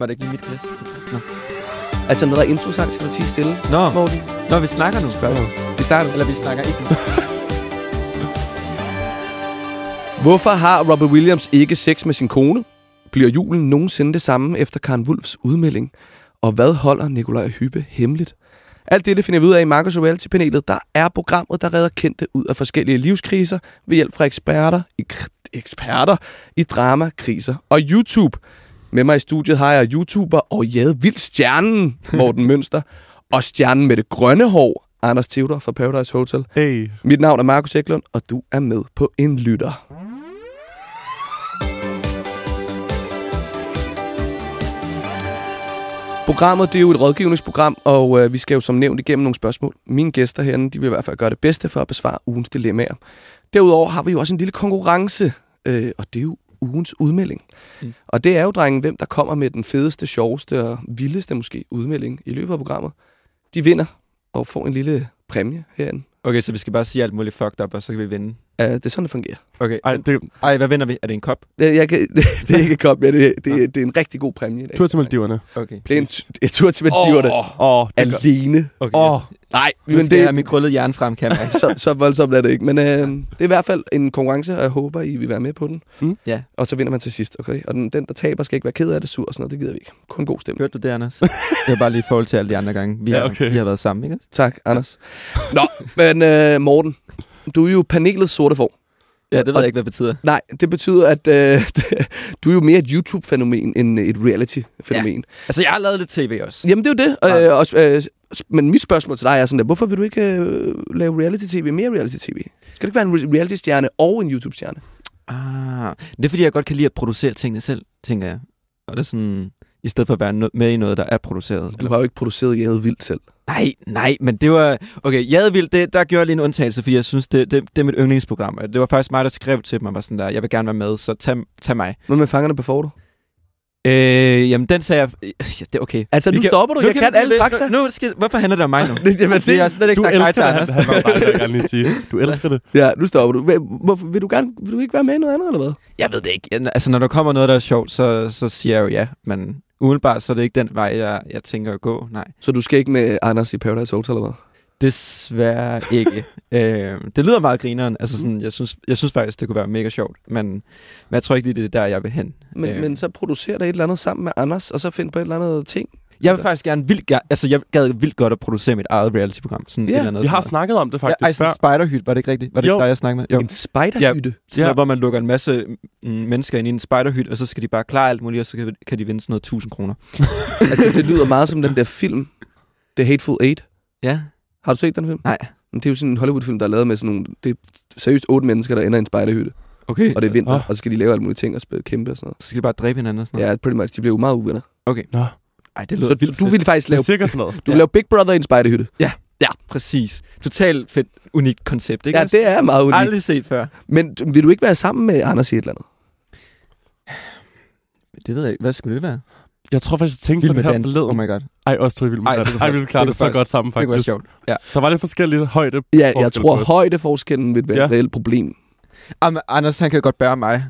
Var det ikke lige mit glas? Nå. Altså, når der er introsang, skal du tige stille, Nå, Morten. Nå vi snakker nu. Spørg mig. Vi starter. Eller vi snakker ikke nu. Hvorfor har Robert Williams ikke sex med sin kone? Bliver julen nogensinde det samme efter Karen Wulfs udmelding? Og hvad holder Nikolaj Hyppe hemmeligt? Alt det finder vi ud af i Marcus Reality-panelet. Der er programmet, der redder kendte ud af forskellige livskriser ved hjælp fra eksperter i, eksperter i drama, kriser og YouTube. Med mig i studiet har jeg YouTuber og Jade Vild Stjernen, Morten Mønster, og stjernen med det grønne hår, Anders Theodor fra Paradise Hotel. Hey. Mit navn er Markus Eklund, og du er med på en lytter. Programmet det er jo et rådgivningsprogram, og øh, vi skal jo som nævnt igennem nogle spørgsmål. Mine gæster herinde de vil i hvert fald gøre det bedste for at besvare ugens dilemmaer. Derudover har vi jo også en lille konkurrence, øh, og det er jo ugens udmelding. Mm. Og det er jo, drengen, hvem der kommer med den fedeste, sjoveste og vildeste måske udmelding i løbet af programmet. De vinder og får en lille præmie herinde. Okay, så vi skal bare sige alt muligt fucked up, og så kan vi vinde. Uh, det er sådan, det fungerer. Okay. Ej, det er Ej, hvad vinder vi? Er det en kop? Det, jeg kan, det er ikke kom, ja, det, det, det er en rigtig god præmie i dag. tur til Maldiverne. Okay. Det er en, tur til Maldiverne. Åh, oh, det er Alene. Okay. Åh, Nej, men skal jeg have det, mit krøllede jern frem, kan jeg. så, så voldsomt er det ikke. Men øh, det er i hvert fald en konkurrence, og jeg håber, I vil være med på den. Mm. Ja. Og så vinder man til sidst, okay? Og den, den, der taber, skal ikke være ked af det, sur og sådan noget. Det gider vi ikke. Kun god stemning. Hørte du det, Anders? Det er bare lige i forhold til alle de andre gange. Vi, Ja, har, okay. vi har været sammen, ikke? Tak, Anders. Nå, men øh, Morten, du er jo panelets sorte får. Ja, det ved jeg ikke, hvad det betyder. Nej, det betyder, at øh, du er jo mere et YouTube-fænomen end et reality-fænomen. Altså, jeg har lavet lidt tv også. Jamen, det er jo det. Ja. Øh, også, øh, men mit spørgsmål til dig er sådan der, hvorfor vil du ikke øh, lave reality-tv, mere reality-tv? Skal det ikke være en re- reality-stjerne og en YouTube-stjerne? Ah, det er fordi, jeg godt kan lide at producere tingene selv, tænker jeg. Og det er sådan, i stedet for at være med i noget, der er produceret. Du har jo ikke produceret Jade Vildt selv. Nej, nej, men det var... Okay, Jadevild, det, der gjorde jeg lige en undtagelse, fordi jeg synes, det, det, det er mit yndlingsprogram. Det var faktisk mig, der skrev til mig, var sådan der, jeg vil gerne være med, så tag, tag mig. Hvad med fangerne på du? Øh, jamen, den sagde jeg... Ja, det er okay. Altså, nu kan- stopper du. Nu Jeg kan, vi alle fakta. Nu, nu skal, hvorfor handler det om mig nu? Det, jamen, Det er jeg det, slet ikke du sagt elsker til, det, Anders. han, han var dig, vil jeg gerne lige sige. Du elsker det. ja, nu stopper du. Hvorfor, vil, du gerne, vil du ikke være med i noget andet, eller hvad? Jeg ved det ikke. Altså, når der kommer noget, der er sjovt, så, så siger jeg jo ja. Men umiddelbart, så er det ikke den vej, jeg, jeg tænker at gå. Nej. Så du skal ikke med Anders i Paradise Hotel, eller hvad? Desværre ikke. øh, det lyder meget grineren. Altså, sådan, jeg, synes, jeg synes faktisk, det kunne være mega sjovt. Men, men jeg tror ikke lige, det er der, jeg vil hen. Men, Øh. men så producerer der et eller andet sammen med Anders, og så find på et eller andet ting. Jeg vil faktisk gerne vildt gerne... Altså, jeg gad vildt godt at producere mit eget reality-program. Sådan Ja, et eller andet. Vi har sådan snakket om det faktisk ja, før. ej, sådan Spiderhyt, var det ikke rigtigt? Var det Jo. ikke dig, jeg snakkede med? Jo. En spiderhytte. Sådan noget, Ja. hvor man lukker en masse mm, mennesker ind i en spiderhyt, og så skal de bare klare alt muligt, og så kan, kan de vinde sådan noget 1000 kroner. altså, det lyder meget som den der film, The Hateful Eight. Ja. Har du set den film? Nej. Men Det er jo sådan en Hollywood-film, der er lavet med sådan nogle... Det er seriøst otte mennesker, der ender i en spejderhytte. Okay. Og det er vinter, Åh. og så skal de lave alle mulige ting og spille kæmpe og sådan noget. Så skal de bare dræbe hinanden og sådan noget. Ja, pretty much. De bliver jo meget uvenner. Nå, Ej, det lyder Så vildt du ville faktisk det er lave... cirka sådan noget. Du vil lave Big Brother i en spejderhytte. Præcis. Totalt fedt, unikt koncept, ikke? Ja, det er meget unikt. Aldrig set før. Men vil du ikke være sammen med Anders i et eller andet? Det ved jeg ikke. Hvad skulle det være? Jeg tror faktisk, jeg tænkte Vild på det her forleden. Oh my god. Ej, også tror jeg vild med Ej, dans. det Ej, vi ville faktisk- klare det det så godt sammen, Det kunne være faktisk. sjovt. Ja. Der var lidt forskelligt højde. Ja, jeg tror, højdeforskellen vil være Ja. et reelt problem. Jamen, Anders, han kan godt bære mig.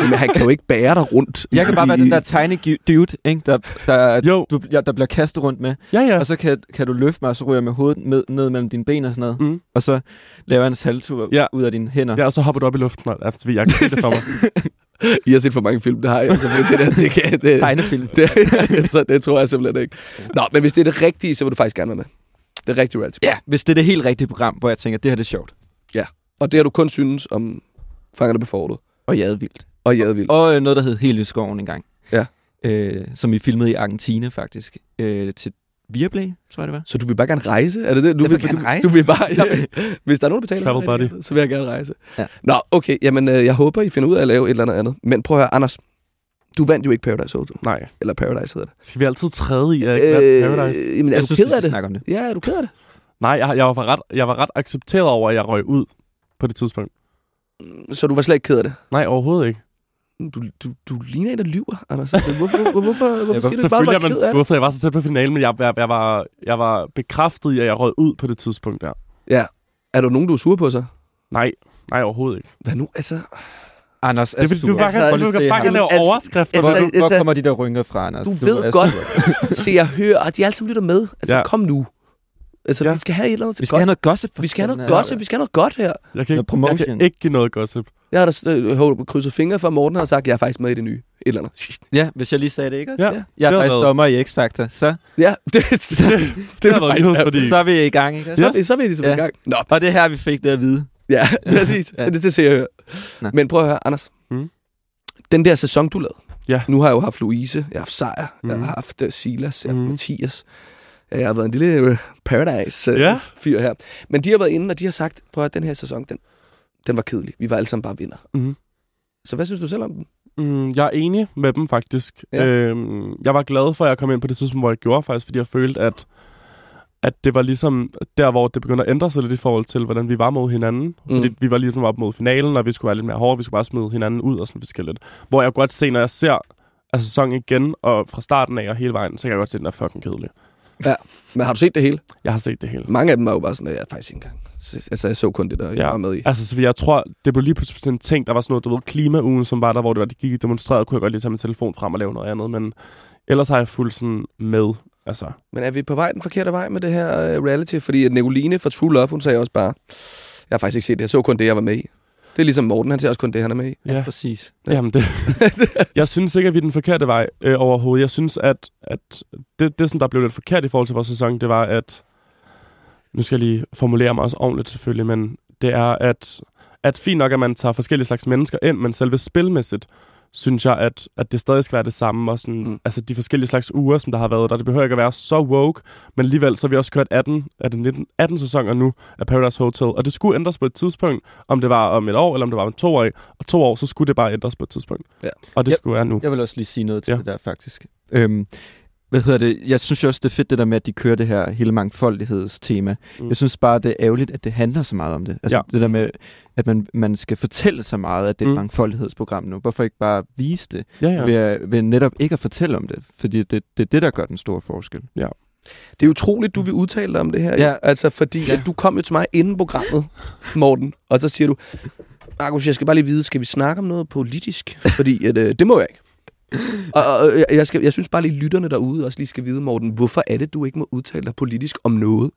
Men han kan jo ikke bære dig rundt. Jeg kan bare være den der tiny dude, ikke? Der, der, Jo. du, ja, der bliver kastet rundt med. Ja, ja. Og så kan, kan du løfte mig, og så ryger jeg med hovedet med, ned mellem dine ben og sådan noget. Mm. Og så laver jeg en salto Ja. ud af dine hænder. Ja, og så hopper du op i luften, og altså, jeg det for mig. I har set for mange film, det har jeg. Altså, det, der, det, kan, det, Tegnefilm. det, så det tror jeg simpelthen ikke. Nå, men hvis det er det rigtige, så vil du faktisk gerne være med. Det er rigtige reality. Ja, hvis det er det helt rigtige program, hvor jeg tænker, det her det er sjovt. Og det har du kun synes om Fangerne på Fortet Og jadevildt. og Jadevild. Og øh, noget, der hed Helt i skoven engang. Ja. Øh, som vi filmede i Argentina, faktisk. Øh, til Viaplay, tror jeg det var. Så du vil bare gerne rejse? Er det det? Du Jeg vil vil, gerne du, rejse. Du vil bare, ja, hvis der er nogen, der betaler, Travel buddy. så vil jeg gerne rejse. Ja. Nå, okay. Jamen, øh, jeg håber, I finder ud af at lave et eller andet andet. Men prøv at høre, Anders. Du vandt jo ikke Paradise Hotel. Nej. Eller Paradise hedder det. Skal vi altid træde i, at jeg ikke vandt Paradise? jamen, er jeg du synes, ked af det? om det. Ja, er du ked af det? Nej, jeg, jeg, var ret, jeg var ret accepteret over, at jeg røg ud på det tidspunkt. Så du var slet ikke ked af det? Nej, overhovedet ikke. Du, du, du ligner en, der lyver, Anders. Altså, hvorfor, hvorfor, hvorfor, hvorfor Ja, siger du bare, er du var man ked af det? skuffet. Jeg var så tæt på finalen, men jeg, jeg, jeg, var, jeg var bekræftet i, at jeg røg ud på det tidspunkt der. Ja. Er der nogen, du er sur på så? Nej, nej overhovedet ikke. Hvad nu? Altså, Anders er Det vil, sur. du bare Altså, kan, du kan bare lave altså, overskrifter. altså, Hvor, Altså, hvor altså- kommer de der rynker fra, Anders? Du er ved godt, se og hør, og de alle sammen lytter med. Altså, Ja. kom nu. Altså, Ja. vi skal have et eller andet Vi skal have godt. noget gossip. Vi skal have noget her. gossip, vi skal have noget godt her. jeg, kan Noget ikke, jeg kan ikke give noget gossip. Jeg har da øh, håbet- krydset fingre for, at Morten har sagt, at jeg er faktisk med i det nye. Et eller andet. Ja, hvis jeg lige sagde det, ikke? Ja. Ja. Jeg er faktisk været- dommer i X-Factor, så, Ja, det, det, det, Det er været faktisk... nyhedsværdi. så er vi i gang, ikke? Så, er vi- så er vi ligesom Ja. i gang. Nå, Og det er her, vi fik det at vide. ja, præcis. Ja. Det, det ser jeg. Nå. Men prøv at høre, Anders. Mm. Den der sæson, du lavede. Ja. Nu har jeg jo haft Louise, jeg har haft Sejr, jeg Mhm. har haft uh, Silas, jeg har haft Mhm. Mathias. Jeg har været en lille uh, Paradise-fyr Ja. fyr her. Men de har været inde, og de har sagt, prøv at den her sæson, den, den var kedelig. Vi var alle sammen bare vinder. Mhm. Så hvad synes du selv om den? Mm, jeg er enig med dem, faktisk. Ja. Øhm, jeg var glad for, at jeg kom ind på det tidspunkt, hvor jeg gjorde, faktisk, fordi jeg følte, at, at det var ligesom der, hvor det begyndte at ændre sig lidt i forhold til, hvordan vi var mod hinanden. Mm. Fordi vi var ligesom op mod finalen, og vi skulle være lidt mere hårde, vi skulle bare smide hinanden ud og sådan forskelligt. Hvor jeg godt se, når jeg ser altså, sæsonen igen, og fra starten af og hele vejen, så kan jeg godt se, at den er fucking kedelig. Men har du set det hele? Jeg har set det hele. Mange af dem var jo bare sådan, at jeg faktisk ikke engang. Altså, jeg så kun det der, jeg Ja. var med i. Altså, så jeg tror, det blev lige pludselig sådan en ting, der var sådan noget, du ved, klimaugen, som var der, hvor det var, de gik og demonstrerede, kunne jeg godt lige tage min telefon frem og lave noget andet, men ellers har jeg fuldt sådan med, altså, Men er vi på vej den forkerte vej med det her uh, reality? Fordi at Nicoline fra True Love, hun sagde også bare, jeg har faktisk ikke set det, jeg så kun det, jeg var med i. Det er ligesom Morten, han ser også kun det, han er med i. ja. Præcis. Jamen, det, jeg synes ikke, at vi er den forkerte vej øh, overhovedet. Jeg synes, at, at det, det, som der blev lidt forkert i forhold til vores sæson, det var, at... Nu skal jeg lige formulere mig også ordentligt selvfølgelig, men det er, at, at fint nok, at man tager forskellige slags mennesker ind, men selve spilmæssigt, synes jeg, at, at det stadig skal være det samme. Og sådan, Mm. Altså de forskellige slags uger, som der har været der. Det behøver ikke at være så woke, men alligevel så har vi også kørt 18, er det 19, 18 sæsoner nu af Paradise Hotel. Og det skulle ændres på et tidspunkt, om det var om et år, eller om det var om to år. Og to år, så skulle det bare ændres på et tidspunkt. Ja. Og det Ja. skulle være nu. Jeg vil også lige sige noget til ja. det der, faktisk. Øhm, hvad hedder det? Jeg synes jo også, det er fedt det der med, at de kører det her hele mangfoldighedstema. Mm. Jeg synes bare, det er ærgerligt, at det handler så meget om det. Altså Ja. det der med, at man, man skal fortælle så meget, at det er et Mm. mangfoldighedsprogram nu. Hvorfor ikke bare vise det? Ja, Ja. ja. Ved, ved netop ikke at fortælle om det. Fordi det, det er det, der gør den store forskel. Det er utroligt, du vil udtale dig om det her. Ja. Ja. Altså, fordi ja. Ja. at du kom jo til mig inden programmet, Morten, og så siger du, Markus, jeg skal bare lige vide, skal vi snakke om noget politisk? Fordi at, øh, det må jeg ikke. Og, og jeg- skal, jeg synes bare lige, lytterne derude også lige skal vide, Morten, hvorfor er det, du ikke må udtale dig politisk om noget?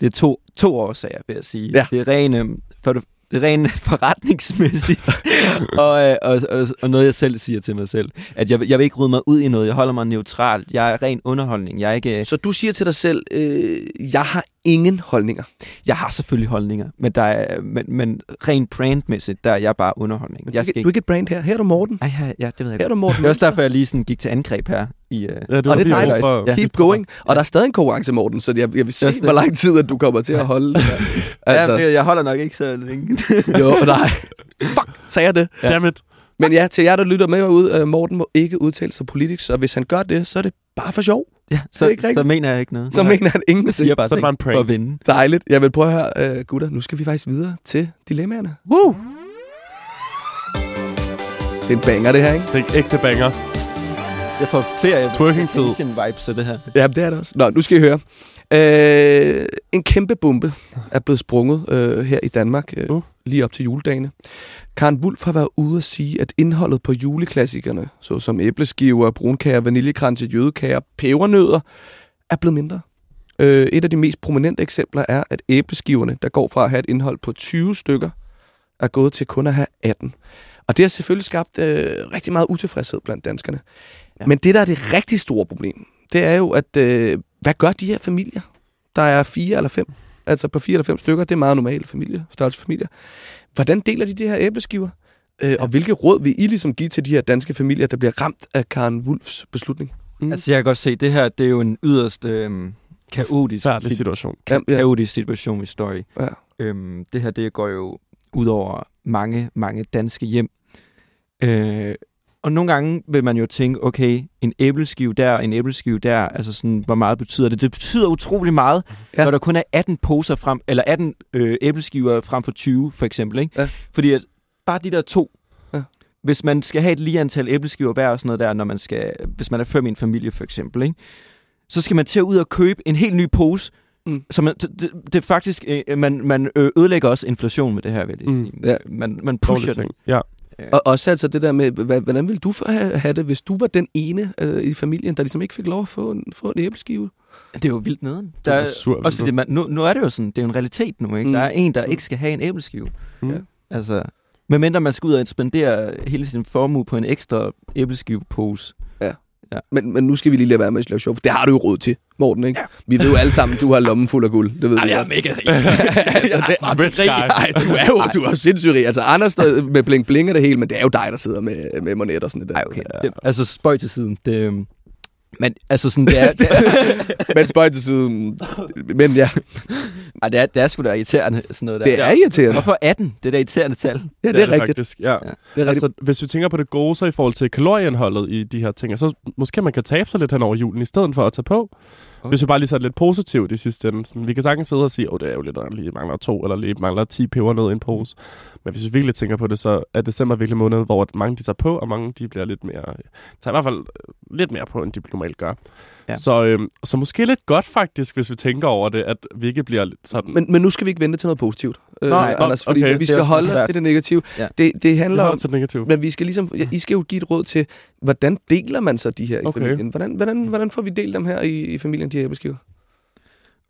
Det er to, to årsager, vil jeg sige. Ja. Det er rent, øhm, for det, det er rent forretningsmæssigt, og, øh, og, og, og noget, jeg selv siger til mig selv. At jeg, jeg vil ikke rydde mig ud i noget. Jeg holder mig neutralt. Jeg er ren underholdning. Jeg, er ikke, Så du siger til dig selv, øh, jeg har ingen holdninger. jeg har selvfølgelig holdninger, men, der er, men, men rent brandmæssigt, der er jeg bare underholdning. Jeg du, skal er- du er ikke... et brand her. Her er du Morten. Ej, ja, ja, det ved jeg Her er du Morten. Det er også derfor, jeg lige sådan gik til angreb her. I, uh... Ja, det Og det er jeg dejligt. for- Ja. Keep going. Og der er stadig en konkurrence, Morten, så jeg, jeg vil se, er hvor lang tid, at du kommer til at holde det der. Altså. Ja, jeg holder nok ikke så længe. jo, nej. Fuck, sagde jeg det? Ja. Damn it. Men ja, til jer, der lytter med ud, uh, Morten må ikke udtale sig politisk, så hvis han gør det, så er det bare for sjov. Ja, Det er så, ikke rigtigt. så mener jeg ikke noget. Så mener han jeg ingenting. siger bare Så er det bare en ting for at prank. vinde. Dejligt. Jeg vil prøve at høre, uh, gutter, nu skal vi faktisk videre til dilemmaerne. Woo! Det er en banger, det her, ikke? Det er ægte banger. Jeg får ferie. Twerking-tid. vibes af det her. Ja, det er det også. Nå, nu skal I høre. Uh, en kæmpe bombe er blevet sprunget uh, her i Danmark uh, Uh. Lige op til juledagene. Karen Wulf har været ude at sige, at indholdet på juleklassikerne, såsom æbleskiver, brunkager, vaniljekranse, jødekager, pebernødder, er blevet mindre. Øh, et af de mest prominente eksempler er, at æbleskiverne, der går fra at have et indhold på 20 stykker, er gået til kun at have 18. Og det har selvfølgelig skabt øh, rigtig meget utilfredshed blandt danskerne. Ja. Men det, der er det rigtig store problem, det er jo, at øh, hvad gør de her familier? Der er fire eller fem. Altså på fire eller fem stykker, det er meget normale familier, størrelsesfamilier. Hvordan deler de de her æbleskiver? Øh, og hvilke råd vil I ligesom give til de her danske familier, der bliver ramt af Karen Wulfs beslutning? Mm. Altså, jeg kan godt se, det her, det er jo en yderst øhm, kaotisk, Færdig sit- situation. Ja, ja. kaotisk situation, vi står i. Ja. Øhm, det her, det går jo ud over mange, mange danske hjem. Øh, og nogle gange vil man jo tænke, okay, en æbleskive der, en æbleskive der, altså sådan, hvor meget betyder det? Det betyder utrolig meget, Ja. ja. når der kun er 18 poser frem, eller 18 øh, æbleskiver frem for 20, for eksempel, ikke? Ja. Fordi at bare de der to, Ja. hvis man skal have et lige antal æbleskiver hver og sådan noget der, når man skal, hvis man er fem i en familie, for eksempel, ikke? så skal man til at ud og købe en helt ny pose, Mm. Så man, det, det, det er faktisk, øh, man, man ø- ødelægger også inflation med det her, vil jeg Mm. sige. Ja. Man, man pusher den. ting. Ja. Og også altså det der med, hvordan ville du have, have det, hvis du var den ene øh, i familien, der ligesom ikke fik lov at få en, få en æbleskive? Det er jo vildt nederen. Det Der er sur, også fordi man, nu, nu er det jo sådan, det er jo en realitet nu, ikke? Mm. Der er en, der ikke skal have en æbleskive. Mm. Ja. Altså, medmindre man skal ud og spendere hele sin formue på en ekstra æbleskivepose. Men, men nu skal vi lige lade være med at lave sjov, for det har du jo råd til, Morten, ikke? Ja. Vi ved jo alle sammen, du har lommen fuld af guld. Det ved vi godt. mega rig. altså, det, Rich guy. Ej, du er jo du er sindssygt rig. Altså, Anders der med bling bling og det hele, men det er jo dig, der sidder med, med monet og sådan det der. Ej, okay. Det, altså, spøj til siden. Det, øhm, men altså sådan, det er, det er, men spøj til siden. Men ja, ej, det er, det er sgu da irriterende, sådan noget der. det er irriterende. Hvorfor 18? Det er da irriterende tal. Ja, det er rigtigt. Faktisk, ja. Ja. Det er rigtigt. Altså, hvis vi tænker på det gode, så i forhold til kalorieindholdet i de her ting, så måske man kan tabe sig lidt hen over julen, i stedet for at tage på. Okay. Hvis vi bare lige sætter lidt positivt i sidste ende. Sådan, vi kan sagtens sidde og sige, at oh, det er jo lidt, der lige mangler to, eller lige mangler 10 peber ned i en pose. Men hvis vi virkelig tænker på det, så er december virkelig måned, hvor mange de tager på, og mange de bliver lidt mere, tager i hvert fald øh, lidt mere på, end de normalt gør. Ja. Ja. Så, øhm, så måske lidt godt faktisk, hvis vi tænker over det, at vi ikke bliver lidt sådan... Men, men nu skal vi ikke vente til noget positivt, øh, Nå, Anders, fordi okay. vi skal holde os til det negative. Ja. Det, det handler om, det negative. men vi skal ligesom, I skal jo give et råd til, hvordan deler man så de her i Okay. familien? Hvordan, hvordan, hvordan får vi delt dem her i, i familien, de her æbleskiver?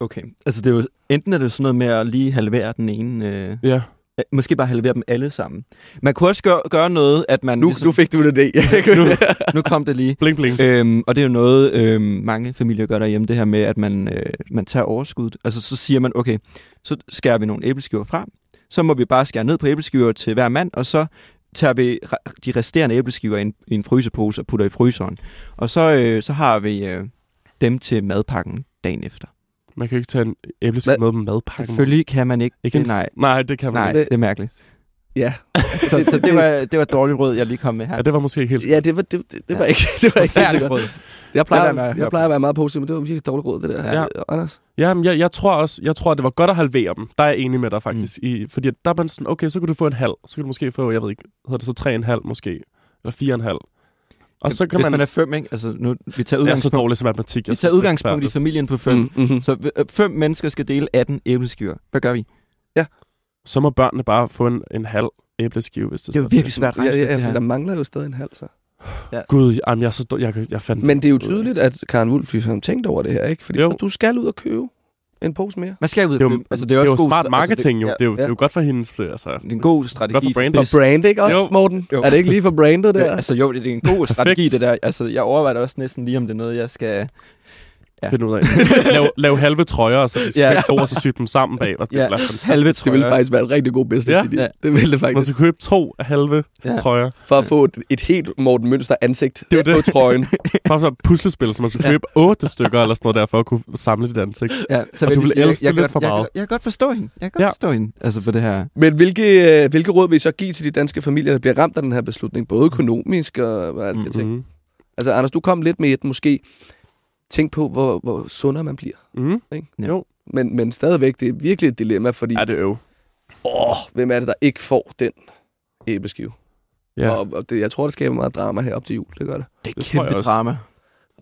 Okay. Altså, det er jo, enten er det sådan noget med at lige halvere den ene... Øh, Ja. Øh, måske bare halvere dem alle sammen. Man kunne også gøre, gøre noget, at man... Nu, ligesom, nu fik du det det. nu, nu kom det lige. Bling, bling. Øhm, og det er jo noget, øhm, mange familier gør derhjemme, det her med, at man, øh, man tager overskud. Altså så siger man, okay, så skærer vi nogle æbleskiver frem, så må vi bare skære ned på æbleskiver til hver mand, og så tager vi de resterende æbleskiver i en, i en frysepose og putter i fryseren. Og så, øh, så har vi øh, dem til madpakken dagen efter. Man kan jo ikke tage en æbleskive med på madpakken. Selvfølgelig kan man ikke. Ikke det, nej, nej, det kan man nej, ikke. det er mærkeligt. ja. Så, så det, var, det var et dårligt råd, jeg lige kom med her. Ja, det var måske ikke helt ja, det var, det, det, det var ikke, det var ikke helt råd. Jeg plejer, med jeg plejer at være meget positiv, men det var virkelig dårligt råd, det der. Ja. Anders? Ja, men jeg, jeg tror også, jeg tror, at det var godt at halvere dem. Der er jeg enig med dig faktisk. Mm. I, fordi der er man sådan, okay, så kan du få en halv. Så kan du måske få, jeg ved ikke, hedder det så tre en halv måske. Eller fire en halv. Og så kan Hvis man... man er fem, ikke? Altså, nu, vi tager jeg er så udgangspunkt, dårlig til matematik. vi Jeg tager er udgangspunkt i familien på fem. Mm, mm-hmm. Så øh, fem mennesker skal dele 18 æbleskiver. Hvad gør vi? Så må børnene bare få en, en halv æbleskive, hvis det, Det er virkelig svært Ja, ja, der mangler jo stadig en halv, så. Gud, jamen, jeg, er så, jeg, jeg fandt... Men det er jo tydeligt, at Karen Wulf har tænkt over det her, ikke? Fordi Jo. så du skal ud og købe en pose mere. Man skal ud det er og jo, købe. Altså, det er jo god smart sta- marketing, jo. Altså, Det er jo, ja. det er jo godt for hendes... Altså, det, er en god strategi. Godt for brand. For brand, ikke også, Jo. Morten? Jo. Er det ikke lige for brandet der? Altså jo, det er en god strategi, det der. Altså, jeg overvejer det også næsten lige, om det er noget, jeg skal... Ja. finde ud af. lav, lav halve trøjer, og så de Ja. ja. to, og så sy dem sammen bag. Og det Ja, halve Det ville trøjer. faktisk være en rigtig god business Ja. idé. Ja. Det ville det Man faktisk. skal købe to halve Ja. ja. trøjer. For at få et, et helt Morten Mønster ansigt Det er jo på trøjen. Bare så puslespil, så man skulle Ja. købe otte stykker eller sådan noget der, for at kunne samle dit ansigt. Ja, så Og du jeg vil sige, elske jeg, det jeg, lidt for jeg, meget. Jeg, jeg kan godt forstå hende. Jeg kan godt Ja. forstå hende. Altså for det her. Men hvilke, øh, hvilke råd vil I så give til de danske familier, der bliver ramt af den her beslutning? Både økonomisk og, og alt det ting. Mm-hmm. Altså, Anders, du kom lidt med et måske. Tænk på, hvor, hvor sundere man bliver. Mm-hmm. Ikke? Ja. Jo, Men, men stadigvæk, det er virkelig et dilemma, fordi er det øv. åh, hvem er det, der ikke får den æbleskive? Ja. Ja. Og, og det, jeg tror, det skaber meget drama her op til jul. Det gør det. Det er Det kæmpe drama.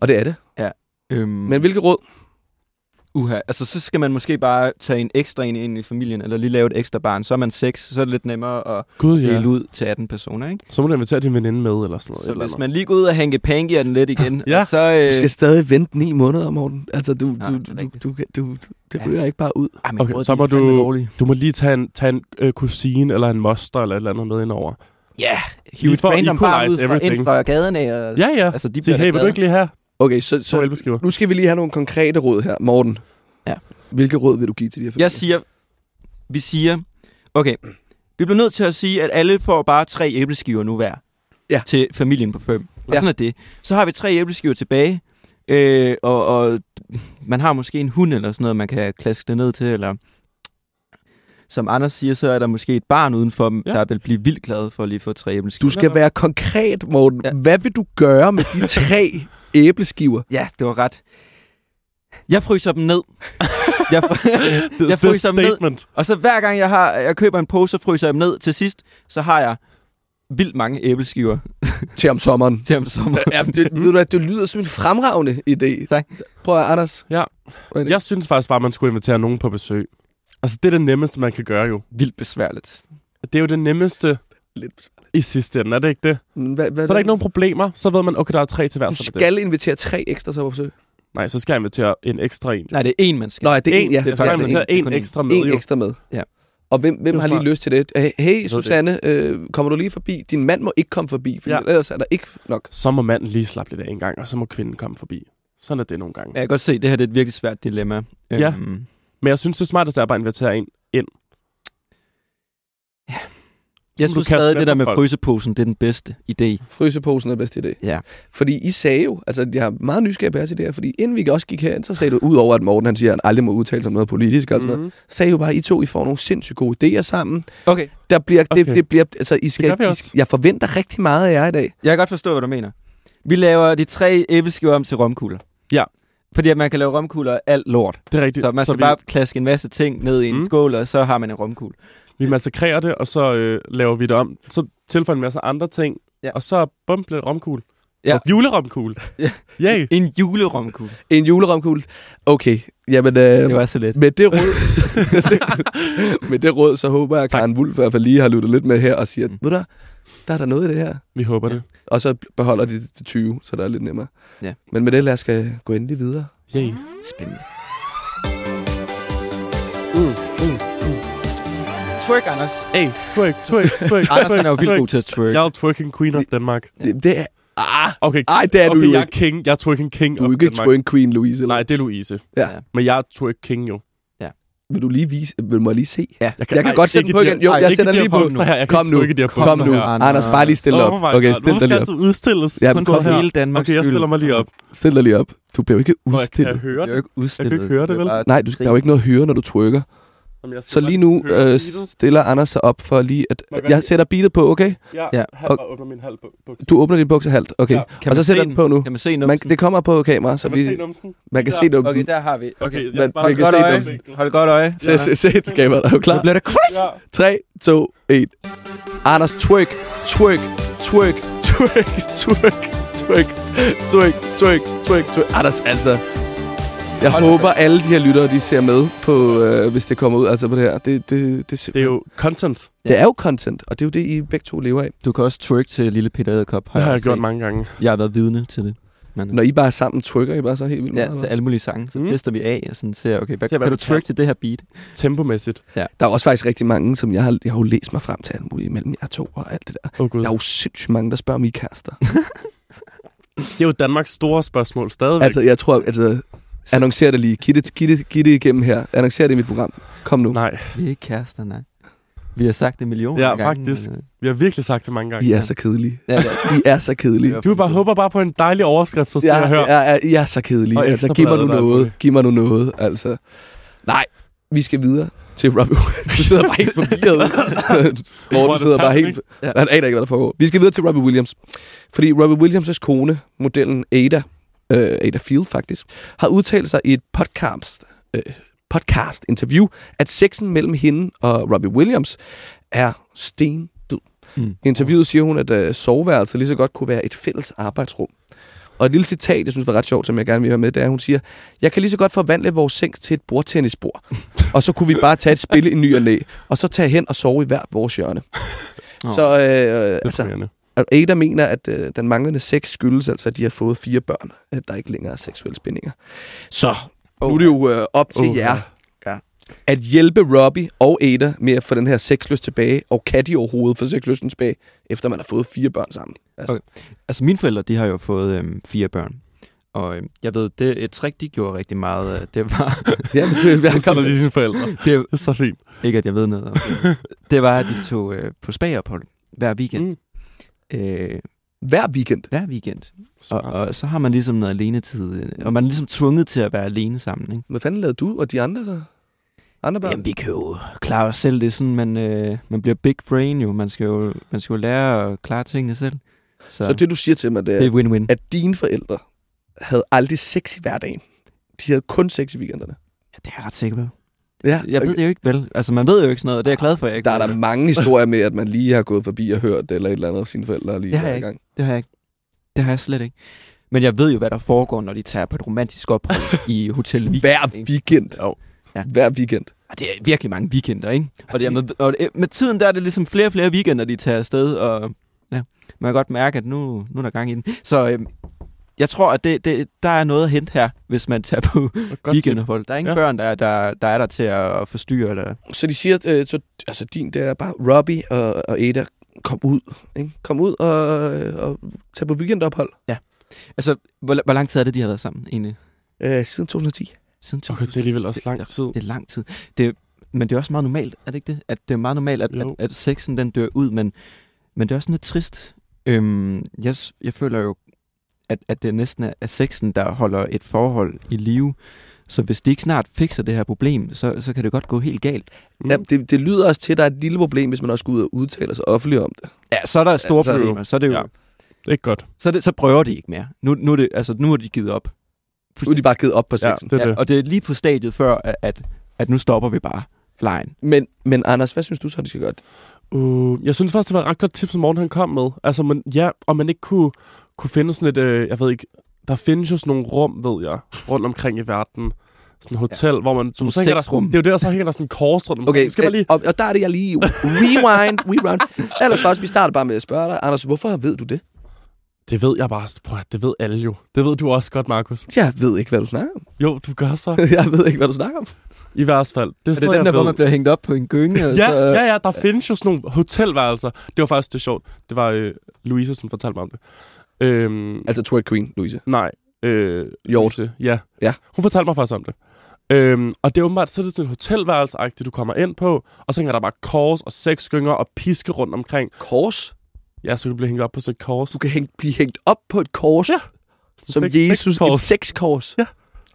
Og det er det. Øhm, Men hvilke råd? Uha, altså så skal man måske bare tage en ekstra en ind i familien, eller lige lave et ekstra barn. Så er man seks, så er det lidt nemmere at Gud, ja. dele ud til 18 personer, ikke? Så må du invitere din veninde med, eller sådan noget. Så eller hvis andet. man lige går ud og hænge pangy den lidt igen, Ja. og så... Øh, Du skal stadig vente ni måneder, Morten. Altså, du, Ja, du, det du, du, du, du, det Ja. ryger ikke bare ud. Ej, Okay, så må du-. Du må lige tage en, tage en øh, kusine, eller en moster, eller et eller andet med ind over. Ja, Lige hive et random barn ud fra, ind fra gaden af. Og, Ja, ja. Altså, de Sig, bliver da hey, vil du ikke lige have Okay, så, så nu skal vi lige have nogle konkrete råd her. Morten, Ja. hvilke råd vil du give til de her familier? Jeg siger, vi siger, okay, vi bliver nødt til at sige, at alle får bare tre æbleskiver nu hver. Ja. Til familien på fem. Og Ja. sådan er det. Så har vi tre æbleskiver tilbage, øh, og, og man har måske en hund eller sådan noget, man kan klaske det ned til, eller som Anders siger, så er der måske et barn udenfor. Ja. der vil blive vildt glad for at lige få tre æbleskiver. Du skal være konkret, Morten. Ja. Hvad vil du gøre med de tre æbleskiver? Ja, det var ret. Jeg fryser dem ned. jeg, fr- The- jeg fryser dem ned. statement. Og så hver gang jeg har jeg køber en pose, så fryser jeg dem ned. Til sidst, så har jeg vildt mange æbleskiver Til om sommeren. til om sommer. Ja, det, ved du, hvad, det lyder som en fremragende idé. Tak. Prøv at, Anders. Ja? Jeg synes faktisk bare, at man skulle invitere nogen på besøg. Altså, det er det nemmeste, man kan gøre jo. Vildt besværligt. Det er jo det nemmeste Lidt besværligt. I sidste ende, er det ikke det? Men Hvad, hvad, Så er der ikke nogen problemer. Så ved man, okay, der er tre til hver. Du så er det skal invitere tre ekstra så på besøg. Nej, så skal jeg invitere en ekstra en. Nej, det er en, man skal. Nå, ja, det er en, en, ja. det er faktisk faktisk, en. Det er en ekstra med, en jo. ekstra med. Ja. Og hvem, hvem har lige lyst til det? Hey. Susanne, øh, kommer du lige forbi? Din mand må ikke komme forbi, for Ja. ja. ellers er der ikke nok. Så må manden lige slappe lidt af en gang, og så må kvinden komme forbi. Sådan er det nogle gange. Ja, jeg kan godt se, at det her det er et virkelig svært dilemma. Ja. Øhm, Men jeg synes, det smarteste er bare at invitere en ind. Jeg synes stadig, det der med folk. fryseposen, det er den bedste idé. Fryseposen er bedst idé. Ja. Fordi I sagde jo, altså jeg er meget nysgerrig på jeres idéer, fordi inden vi også gik herind, så sagde du, ud over at Morten han siger, at han aldrig må udtale sig om noget politisk, og sådan noget, Mhm. så sagde jo bare, at I to I får nogle sindssygt gode idéer sammen. Okay, Der bliver, det, Okay. det bliver, altså I skal, I, jeg forventer rigtig meget af jer i dag. jeg kan godt forstå, hvad du mener. Vi laver de tre æbleskiver om til romkugler. Ja. Fordi at man kan lave romkugler af alt lort. Det er rigtigt. Så man skal vi, bare klaske en masse ting ned i en Mm. skål, og så har man en romkugle. Vi massakrerer det, og så øh, laver vi det om. Så tilføjer en masse andre ting, Ja. og så bum, bliver det romkugle. Ja. Og Juleromkugle. Ja. Yay. En juleromkugle. En juleromkugle. Okay, jamen øh, Det var så let. med det råd, med det råd, så håber jeg, at Karen Wulf i hvert fald lige har lyttet lidt med her og siger, Mm. ved du, hvad, der er der noget i det her. Vi håber det. Og så beholder de det til 20, så der er lidt nemmere. Ja. Men med det, lad os gå endelig videre. Yay. Spændende. Mm, mm. Twerk, Anders. Hey, twerk, twerk, twerk. Anders han er jo vildt twerk. god til at twerk. Jeg er twerking queen of Denmark. Det, det er... Ah, Okay, ej, det er okay, du jo jeg er ikke. king. Jeg er twerking king Du er of ikke Denmark. twerk queen, Louise. Eller? Nej, det er Louise. Ja. Men jeg er twerk king jo. Vil du lige vise... Vil mig lige se? Ja. Jeg kan ej, godt sætte den på igen. Jo, ej, jeg sætter de den lige på. Her. Jeg kan Kom nu. de Kom nu. her. Anders, bare lige stille op. Oh Okay, stil Hvorfor dig skal lige jeg op. altid udstilles? Ja, Kun kom hele Danmark Okay, jeg stiller mig lige op. Stil dig lige op. Du bliver jo ikke Hvor jeg kan jeg udstillet. høre Det det? jo ikke udstillet. høre det, vel? Nej, du skal, jo ikke noget at høre, når du trykker. Jamen, Så lige nu øh, stiller Anders sig op for lige at... Jeg lige- sætter beatet på, okay? Ja, Ja. halv, og åbner min halv bukse. Du åbner din bukser halvt, okay? Ja. Kan Og så man sætter se den på nu. Kan man se Man, numsen? det kommer på kamera, så Kan man se vi... numsen? Man kan Ja. se numsen. Okay, der har vi. Okay, sparer man Hold kan godt se øje. numsen. Hold godt øje. Sæt, sæt, sæt, kamera. Er du Nu klar? bliver det crazy. Ja. 3, 2, 1. Anders, twerk, twerk, twerk, twerk, twerk, twerk, twerk, twerk, twerk, twerk. Anders, altså... Jeg Hold håber, alle de her lyttere, de ser med på, øh, hvis det kommer ud altså på det her. Det, det, det, Det er jo content. det er jo content, og det er jo det, I begge to lever af. Du kan også twerk til Lille Peter Edderkop. Det har jeg gjort set. mange gange. Jeg har været vidne til det. Men, Når I bare er sammen, twerker I bare så helt vildt ja, meget. til eller? alle mulige sange. Så Mm. tester vi af og sådan ser, okay, hvad, Ser, hvad kan du twerk kan. til det her beat? Tempomæssigt. Der er også faktisk rigtig mange, som jeg har, jeg har jo læst mig frem til alt muligt mellem jer to og alt det der. Åh oh, gud. Der er jo sindssygt mange, der spørger om I er kærester. Det er jo Danmarks store spørgsmål stadigvæk. altså, jeg tror, altså... Annoncer det lige. Giv det, giv, det, giv det igennem her. Annoncer det i mit program. Kom nu. Nej, Vi er ikke kærester, nej. Vi har sagt det millioner Ja, gange. faktisk. men, øh, vi har virkelig sagt det mange gange. I er så kedelige. Ja, ja. I er så kedelige. Ja. Du bare håber bare på en dejlig overskrift, så skal Ja, jeg høre. ja, ja, I er så kedelige. Altså, giv mig nu noget. Giv mig nu noget, altså. Nej, vi skal videre til Robbie Du sidder bare helt forvirret. Morten sidder bare helt... Ja. Han aner ikke, hvad der foregår. Vi skal videre til Robbie Williams. Fordi Robbie Williams' kone, modellen Ada, øh, Ada Field faktisk, har udtalt sig i et podcast, øh, podcast interview, at sexen mellem hende og Robbie Williams er sten død. Mm. I interviewet siger hun, at øh, soveværelset lige så godt kunne være et fælles arbejdsrum. Og et lille citat, jeg synes var ret sjovt, som jeg gerne vil have med, det er, at hun siger, jeg kan lige så godt forvandle vores seng til et bordtennisbord. og så kunne vi bare tage et spil i ny og næ, og så tage hen og sove i hver vores hjørne. Nå. Så øh, altså, altså, Ada mener, at øh, den manglende sex skyldes altså, at de har fået fire børn, at der ikke længere er seksuelle spændinger. Så nu er det jo øh, op til Oh, jer ja. at hjælpe Robbie og Ada med at få den her sexlyst tilbage, og kan de overhovedet få sexlysten tilbage, efter man har fået fire børn sammen. Altså, Okay. Altså mine forældre, de har jo fået øhm, fire børn. Og øhm, jeg ved, det et trick, de gjorde rigtig meget, øh, det var, ja, men det, Jeg kom, lige sine forældre. det, Det er så fint. ikke at jeg ved noget om det, det var, at de tog øh, på spageophold hver weekend. Mm. Øh, hver weekend. hver weekend. Og, og så har man ligesom noget alenetid, øh, og man er ligesom tvunget til at være alene sammen, ikke? Hvad fanden lavede du og de andre så? Andre børn? Jamen, vi kan jo klare os selv. Det er sådan, man, øh, man bliver big brain jo. Man skal jo, man skal jo lære at klare tingene selv. Så, Så det, du siger til mig, det er, det er win-win. at dine forældre havde aldrig sex i hverdagen. De havde kun sex i weekenderne. Ja, det er jeg ret sikker på. Ja, Jeg ved det jo ikke, vel? Altså, man ved jo ikke sådan noget, og det er jeg glad for, at jeg ikke Der er der mange historier med, at man lige har gået forbi og hørt det, eller et eller andet af sine forældre lige Det har jeg ikke. gang. Det har jeg ikke. Det har jeg slet ikke. Men jeg ved jo, hvad der foregår, når de tager på et romantisk ophold i Hotel Weekend. Hver ikke? weekend. Jo. Ja. Hver weekend. Og det er virkelig mange weekender, ikke? Og, det er med, og det- med tiden der er det ligesom flere og flere weekender, de tager afsted, og ja, man kan godt mærke, at nu, nu er der gang i den. Så øhm, jeg tror, at det, det, der er noget at hente her, hvis man tager på weekendophold. Der er ingen Ja. ja. børn, der, er- der, der er der til at forstyrre. Eller... Så de siger, øh, så, altså din, det er bare Robbie og, og Ada, kom ud. Ikke? Kom ud og, og tag på weekendophold. Altså, hvor, hvor lang tid er det, de har været sammen egentlig? Øh, siden 2010. Siden Okay, det er alligevel også lang tid. Det er lang tid. Det, men det er også meget normalt, er det ikke det? At det er meget normalt, at, at, Jo. at sexen den dør ud, men, men det er også sådan lidt trist. Øhm, jeg, jeg føler jo, at, at det næsten er, er sexen, der holder et forhold i live. Så hvis de ikke snart fikser det her problem, så, så kan det godt gå helt galt. Mm. Ja, det, det lyder også til, at der er et lille problem, hvis man også går ud og udtaler sig offentligt om det. Ja, så er der store så er det- problemer. Så er det jo, Ja. ja. Det er ikke godt. så, det, så prøver de ikke mere. Nu, nu, er det, altså, nu er de givet op. Nu er de bare givet op på Ja, sexen. det er ja, det. Og det er lige på stadiet før, at, at, at nu stopper vi bare lejen. Men, men Anders, hvad synes du så, de skal gøre? Uh, jeg synes faktisk, det var et ret godt tip, som Morten han kom med. Altså, man, ja, om man ikke kunne, kunne finde sådan et, øh, jeg ved ikke, der findes jo sådan nogle rum, ved jeg, rundt omkring i verden. Sådan et hotel, ja. hvor man... Sådan så hænger der, det er jo der, så hænger der sådan en kors rundt omkring. Okay, skal man lige... øh, og, og der er det, jeg lige rewind, rewind. Allerførst, vi starter bare med at spørge dig. Anders, hvorfor ved du det? Det ved jeg bare. Prøv, at- det ved alle jo. Det ved du også godt, Markus. Jeg ved ikke, hvad du snakker om. Jo, du gør så. Jeg ved ikke, hvad du snakker om. I hvert fald. Det er, Er det den noget, der, hvor man bliver hængt op på en gynge? Ja, så, ja, ja, der findes jo sådan nogle hotelværelser. Det var faktisk det sjovt. Det var øh, Louise, som fortalte mig om det. Øhm, Altså twerk queen, Louise. nej. Øh, Hjort. Louise, Ja. Ja. Hun fortalte mig faktisk om det. Øhm, og det er åbenbart, så er det sådan en hotelværelse du kommer ind på, og så hænger der bare kors og seks gynger og piske rundt omkring. Kors. Ja, så du bliver hængt op på sådan et kors. Du kan hænge, blive hængt op på et kors. Ja. Som Seks- Jesus. sexkors. Et sexkors. Ja.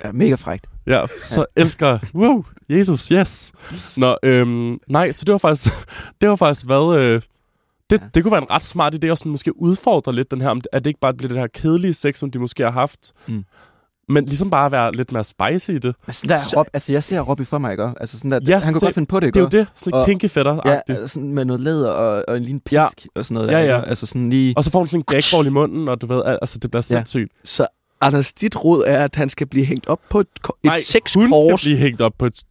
Ja, mega frækt. Ja, så elsker wow, Jesus, yes. Nå, øhm, nej, så det var faktisk, det var faktisk hvad, øh, det, Ja. det kunne være en ret smart idé at sådan måske udfordre lidt den her, om- at det ikke bare bliver det her kedelige sex, som de måske har haft. Mm. Men ligesom bare være lidt mere spicy i det. Sådan der, Så- Rob, altså jeg ser Robbie for mig, ikke? Altså sådan der, Ja, han kunne se- godt finde på det, ikke? Det er jo det, sådan lidt Og- pinky fætter Ja, -agtigt. altså sådan med noget læder og, og en lille pisk Ja. og sådan noget Ja, der. ja. ikke? Altså sådan lige... Og så får hun sådan en gagball i munden, og du ved, al- altså det bliver Ja. sindssygt. Så Anders, dit råd er, at han skal blive hængt op på et, et Nej, hun skal blive hængt op på et...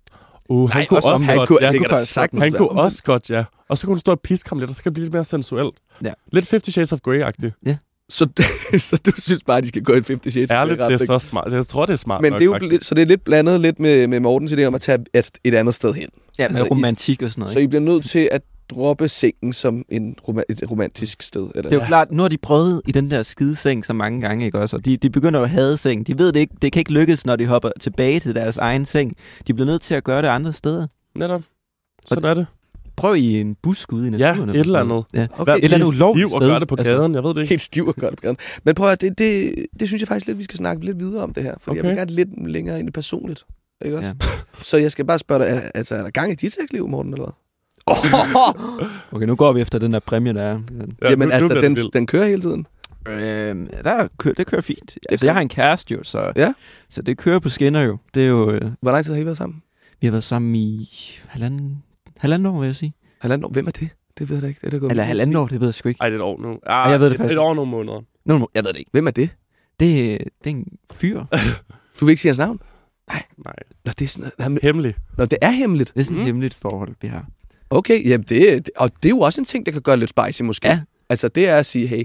Uh, han Nej, kunne også også, han godt, kunne, ja, da faktisk sagtens han kunne også godt, ja. Og så kunne hun stå og piske ham lidt, og så kan det blive lidt mere sensuelt. Ja. Lidt Fifty Shades of Grey-agtigt. Så, så du synes bare, at de skal gå i 50 Shades? Ærligt, det er så smart. Jeg tror, det er smart Men nok, det er jo faktisk. lidt, så det er lidt blandet lidt med, med Mortens idé om at tage et, et andet sted hen. Ja, med altså, romantik og sådan noget. Så Ikke? I bliver nødt til at droppe sengen som en rom- et romantisk sted. Eller? Det er jo klart, nu har de prøvet i den der skide seng så mange gange, ikke også? Og de, de begynder jo at hade seng. De ved det ikke, det kan ikke lykkes, når de hopper tilbage til deres egen seng. De bliver nødt til at gøre det andre steder. Netop. Sådan er det. Prøv i en busk ude i Ja, naturen. et eller andet. Ja. Okay. Vær Et eller andet ulovligt stiv og gør det på Altså. gaden. Jeg ved det ikke. Helt stiv og godt på gaden. Men prøv at det, det, det synes jeg faktisk lidt, vi skal snakke lidt videre om det her. Fordi okay. jeg vil gerne lidt længere ind i personligt. Ikke også? Ja. Så jeg skal bare spørge dig, er, altså, er der gang i dit sexliv, Morten, eller hvad? Okay, nu går vi efter den der præmie, der er. Ja, Jamen nu- nu altså, bliver den, det den kører hele tiden. Øhm, der kører, det kører fint. Altså, kører- jeg har en kæreste jo, så, Ja. så det kører på skinner jo. Det er jo... Øh, Hvor lang tid har I været sammen? vi har været sammen i halvanden, halvanden år, vil jeg sige. Halvandet år. Hvem er det? Det ved jeg da ikke. Det er Eller forbi. år, det ved jeg sgu ikke. Ej, det er et år nu. Ej, jeg ved det et, faktisk et år og nogle måneder. Nå, no, jeg ved det ikke. Hvem er det? Det, det er en fyr. Du vil ikke sige hans navn? Nej. Nå, det er, sådan, jamen, Hemmelig. nå, det er hemmeligt. Det er sådan et Mm. hemmeligt forhold, vi har. Okay, jamen det, og det er jo også en ting, der kan gøre lidt spicy måske. Ja. Altså det er at sige, hey,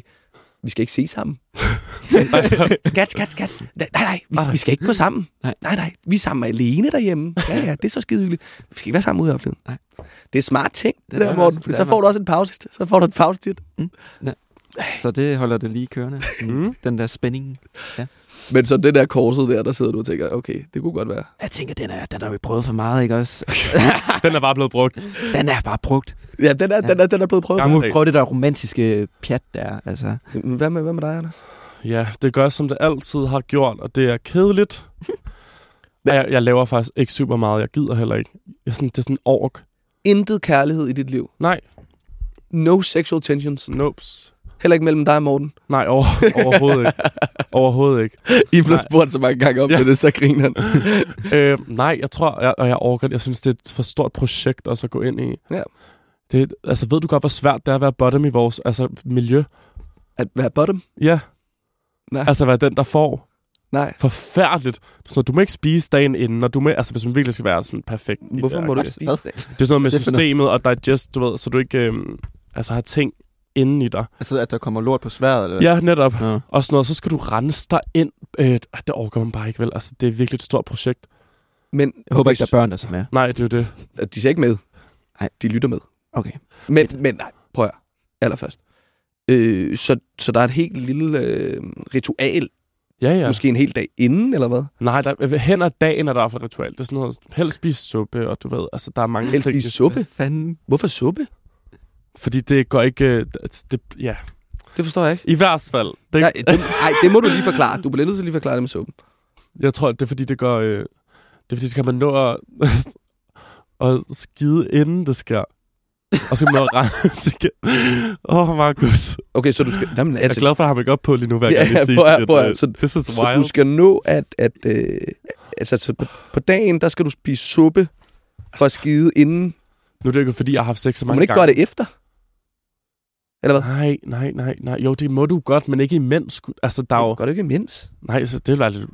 vi skal ikke se sammen. skat, skat, skat. Nej, nej, vi, vi skal ikke gå sammen. Nej. nej, nej. Vi er sammen alene derhjemme. Ja, ja, det er så skide hyggeligt. Vi skal ikke være sammen ude i offentligheden. Nej. Det er smart ting, det, Det er der, Morten. altså. For så får du også en pause. Så får du et pause tit. Så det holder det lige kørende. Mm. Mm. Den der spænding. Men så det der korset der, der sidder du og tænker, okay, det kunne godt være. Jeg tænker, den, er, den har vi prøvet for meget, ikke også? Den er bare blevet brugt. den er bare brugt. Ja, den er, Ja. Den er, den er blevet prøvet. Jeg må prøve det der romantiske pjat der. Altså. Hvad med, hvad med dig, Anders? Ja, det gør, som det altid har gjort, og det er kedeligt. Men- jeg, jeg laver faktisk ikke super meget. Jeg gider heller ikke. Jeg er sådan, det er sådan ork. Intet kærlighed i dit liv. Nej, No sexual tensions. nopes. Heller ikke mellem dig og Morten. Nej, over, overhovedet ikke. Overhovedet ikke. I Nej. spurgt så mange gange om Ja. det, så griner han. øh, nej, jeg tror, jeg, og jeg orker. Jeg synes, det er et for stort projekt også at gå ind i. Ja. Det, altså, ved du godt, hvor svært det er at være bottom i vores altså, miljø? At være bottom. Ja, Nej. Altså, være den, der får. Nej. Forfærdeligt. Er noget, du må ikke spise dagen inden, og du må, altså, hvis man virkelig skal være sådan perfekt. Hvorfor må du ikke? spise det? Det er sådan noget med systemet og digest, du ved, så du ikke øhm, altså, har ting inden i dig. Altså, at der kommer lort på sværet, eller? Ja, netop. Ja. Og sådan noget, så skal du rense dig ind. Øh, det overgår man bare ikke, vel? Altså, det er virkelig et stort projekt. Men Jeg håber ikke, der er børn, der er med. Nej, det er jo det. De ser ikke med. Nej. De lytter med. Okay. Men, men nej, prøv at høre. Allerførst. Øh, så, så der er et helt lille øh, ritual, Ja, ja. ja. måske en hel dag inden, eller hvad? Nej, der, hen ad dagen er der for ritual. Det er sådan noget, helst spise suppe, og du ved, altså, der er mange Helst ting. spise suppe. Fanden. Hvorfor suppe? Fordi det går ikke... øh, Det, det, ja, Det forstår jeg ikke. i hvert fald. Det, Nej, det, ej, det må du lige forklare. Du bliver nødt til at lige forklare det med suppen. Jeg tror, det er fordi, det går... Øh, det er fordi, så kan man nå at, at skide, inden det sker. Og så kan man nå rense igen. Åh, oh, Markus. Okay, så du skal... Jamen, Jeg er altså, glad for, at mig op på lige nu, hvad Ja, jeg kan lige sige. prøv så- This is så wild. du skal nå at... at øh, altså, så på, på dagen, der skal du spise suppe for at skide inden. Nu er det ikke, fordi jeg har haft sex så mange man ikke gange. gøre det efter? Eller hvad? Nej, nej, nej, nej. Jo, det må du godt, men ikke imens. Altså, der er jo... Gør det ikke imens? Nej, så det være lidt...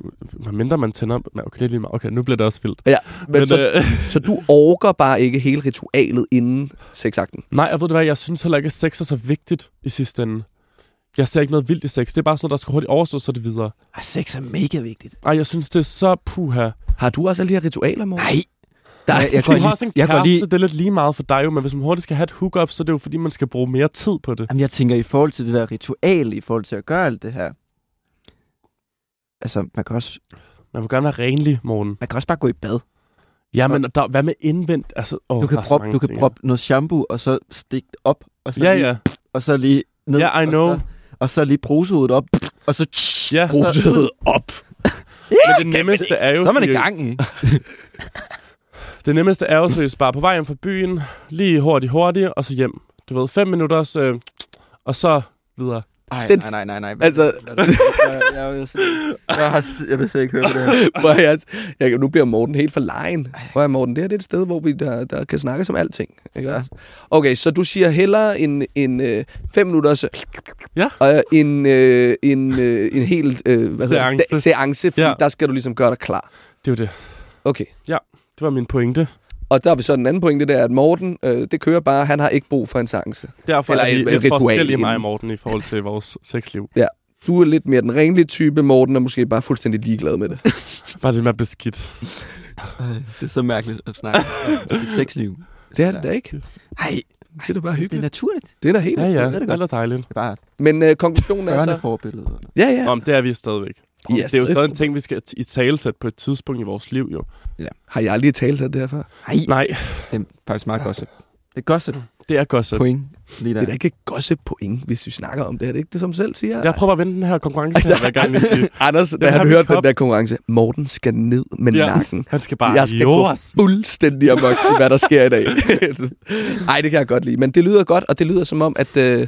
Mindre man tænder... Men Okay, det er lige meget. Okay, nu bliver det også vildt. Ja, men, men så, øh, så du orker bare ikke hele ritualet inden sexakten? nej, jeg ved det hvad, jeg synes heller ikke, at sex er så vigtigt i sidste ende. Jeg ser ikke noget vildt i sex. Det er bare sådan noget, der skal hurtigt overstås, så er det videre. Ej, sex er mega vigtigt. Ej, jeg synes, det er så puha. Har du også alle de her ritualer, Morten? Nej. Der, jeg, jeg, Du går har også en jeg kæreste, lige, det er lidt lige meget for dig jo, men hvis man hurtigt skal have et hookup, så er det jo fordi, man skal bruge mere tid på det. Jamen, jeg tænker i forhold til det der ritual, i forhold til at gøre alt det her. Altså, man kan også, Man vil gerne være renlig, morgen. man kan også bare gå i bad. Ja, men der, hvad med indvendt? Altså, åh, Du kan proppe du kan ting, prop noget shampoo, og så stikke det op, og så, Ja, lige, ja. og så lige ned. Ja, I og know. Så, og så lige brusehovedet op, og så... Ja, Bruset op. men det nemmeste er jo... Så er man i seriøst- gang. Det nemmeste er jo seriøst bare på vej hjem fra byen, lige hurtigt, hurtigt, og så hjem. Du ved, fem minutter, øh, og så videre. Ej, Den- nej, nej, nej, nej. Altså- jeg, jeg, jeg, vil slet- jeg, har, jeg vil slet ikke høre på det her. Hvor jeg, jeg, nu bliver Morten helt for lejen. Hvor er Morten? Det her det er et sted, hvor vi der, der kan snakkes om alting. Ikke? Ja. Ja. Okay, så du siger hellere en, en øh, fem minutters... Ja. Og en, øh, en, øh, en helt øh, hvad hedder det? Seance. Da- seance, fordi Ja. ja. der skal du ligesom gøre dig klar. Det er jo det. Okay. Det var min pointe. Og der er vi så den anden pointe, det er, at Morten, øh, det kører bare, han har ikke brug for en seance. Derfor Eller er vi et- lidt ritual forskellige mig og. Morten i forhold til vores sexliv. Du er lidt mere den renlige type, Morten er måske bare fuldstændig ligeglad med det. Bare lidt mere beskidt. Det er så mærkeligt at snakke om sexliv. Det er det da ikke. Nej, Det er da bare det er hyggeligt. naturligt. Det er da helt Ja, naturligt. ja. det er er dejligt. Det er bare Men øh, konklusionen er så... børneforbillede. Ja, ja. Om det er vi stadigvæk. Er det er jo stadig- en ting, vi skal i talesætte på et tidspunkt i vores liv, jo. Har jeg aldrig talt det her før? Nej, Nej, det er faktisk meget gossip. Det er gossip. det er godt så. Point. Lige Det der. er da ikke gossip point, hvis vi snakker om det. Er det ikke det, som selv siger? Jeg prøver at vende den her konkurrence, her, vil jeg gerne lige sige. Anders, da har han vi hørte kop. den der konkurrence, Morten skal ned med Ja. nakken. Han skal bare Jeg skal jordes. gå fuldstændig amok i, hvad der sker i dag. Ej, det kan jeg godt lide. Men det lyder godt, og det lyder som om, at øh,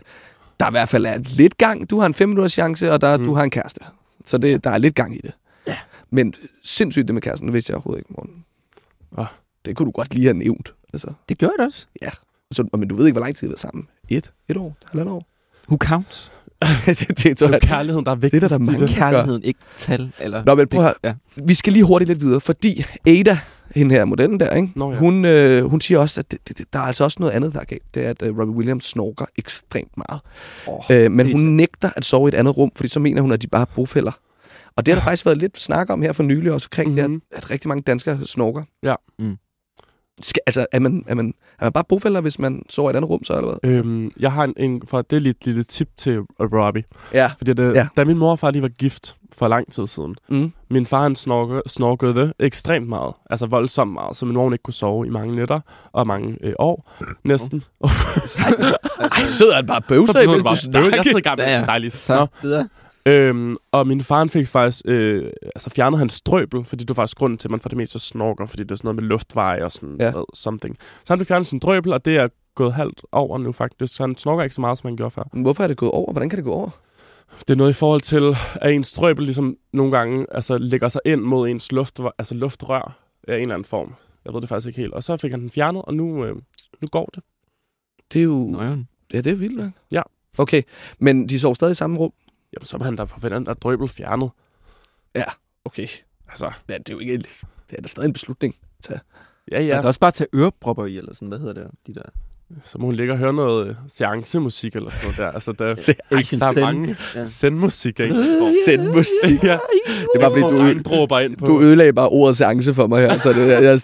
der i hvert fald er lidt gang. Du har en fem minutters chance, og der, mm. du har en kæreste. Så det, der er lidt gang i det. Ja. Men sindssygt det med kæresten, det vidste jeg overhovedet ikke, Morten. Ah. Det kunne du godt lige have nævnt. Altså, Det gjorde jeg da også. så, men du ved ikke, hvor lang tid I har været sammen. Et? Et år? Halvandet år? Who counts? det, det, det, Det er jo kærligheden, der er vigtigst der, der i mange det. Kærligheden, ikke tal. Eller Nå, men prøv at Ja. Vi skal lige hurtigt lidt videre, fordi Ada, hende her modellen der, ikke? Nå ja. hun, øh, hun siger også, at det, det, der er altså også noget andet, der er galt. Det er, at uh, Robbie Williams snorker ekstremt meget. Oh, Øh, men det- hun nægter at sove i et andet rum, fordi så mener hun, at de bare er bofælder. Og det har der faktisk været lidt snak om her for nylig også omkring mm-hmm. Mhm. det, at, at rigtig mange danskere snorker. Ja. Mm. Skal, altså, er man, er, man, er man bare bofælder, hvis man sover i et andet rum, så eller hvad? Øhm, jeg har en, en for det er lidt lille tip til Robbie. Ja. Fordi det, Ja. da min mor og far lige var gift for lang tid siden, Mm. min far han snorkede, snorkede det ekstremt meget. Altså voldsomt meget, så min mor ikke kunne sove i mange nætter og mange øh, år. Næsten. Ej, så sidder han bare bøvser, det bare du støvet. Jeg snakker. sidder i gang med Ja, ja. dejligt. Så, videre. Øhm, og min far fik faktisk øh, altså fjernet hans strøbel, fordi det var faktisk grunden til, at man for det meste snorker, fordi det er sådan noget med luftveje og sådan Ja. ja. something. Så han fik fjernet sin drøbel, og det er gået halvt over nu faktisk. Så han snorker ikke så meget, som han gjorde før. Hvorfor er det gået over? Hvordan kan det gå over? Det er noget i forhold til, at ens strøbel ligesom nogle gange altså, lægger sig ind mod ens luft, altså luftrør af en eller anden form. Jeg ved det faktisk ikke helt. Og så fik han den fjernet, og nu, øh, nu går det. Det er jo... Nøjeren. Ja, det er vildt nok. Ja. Okay, men de sover stadig i samme rum? Jamen, så må han da forvente, at der er drøbel fjernet. Okay. Altså, Ja, det er jo ikke... Det er da stadig en beslutning. ja, Ja. Man ja. kan også bare tage ørepropper i, eller sådan, hvad hedder det? De der. Så må hun ligge og høre noget øh, seancemusik eller sådan noget der. Altså, der, der er mange Ja. sendmusik, ikke? Send musik. ja. Det var fordi, du, dråber ind på. du ødelagde bare ordet seance for mig her, så det, jeg, jeg,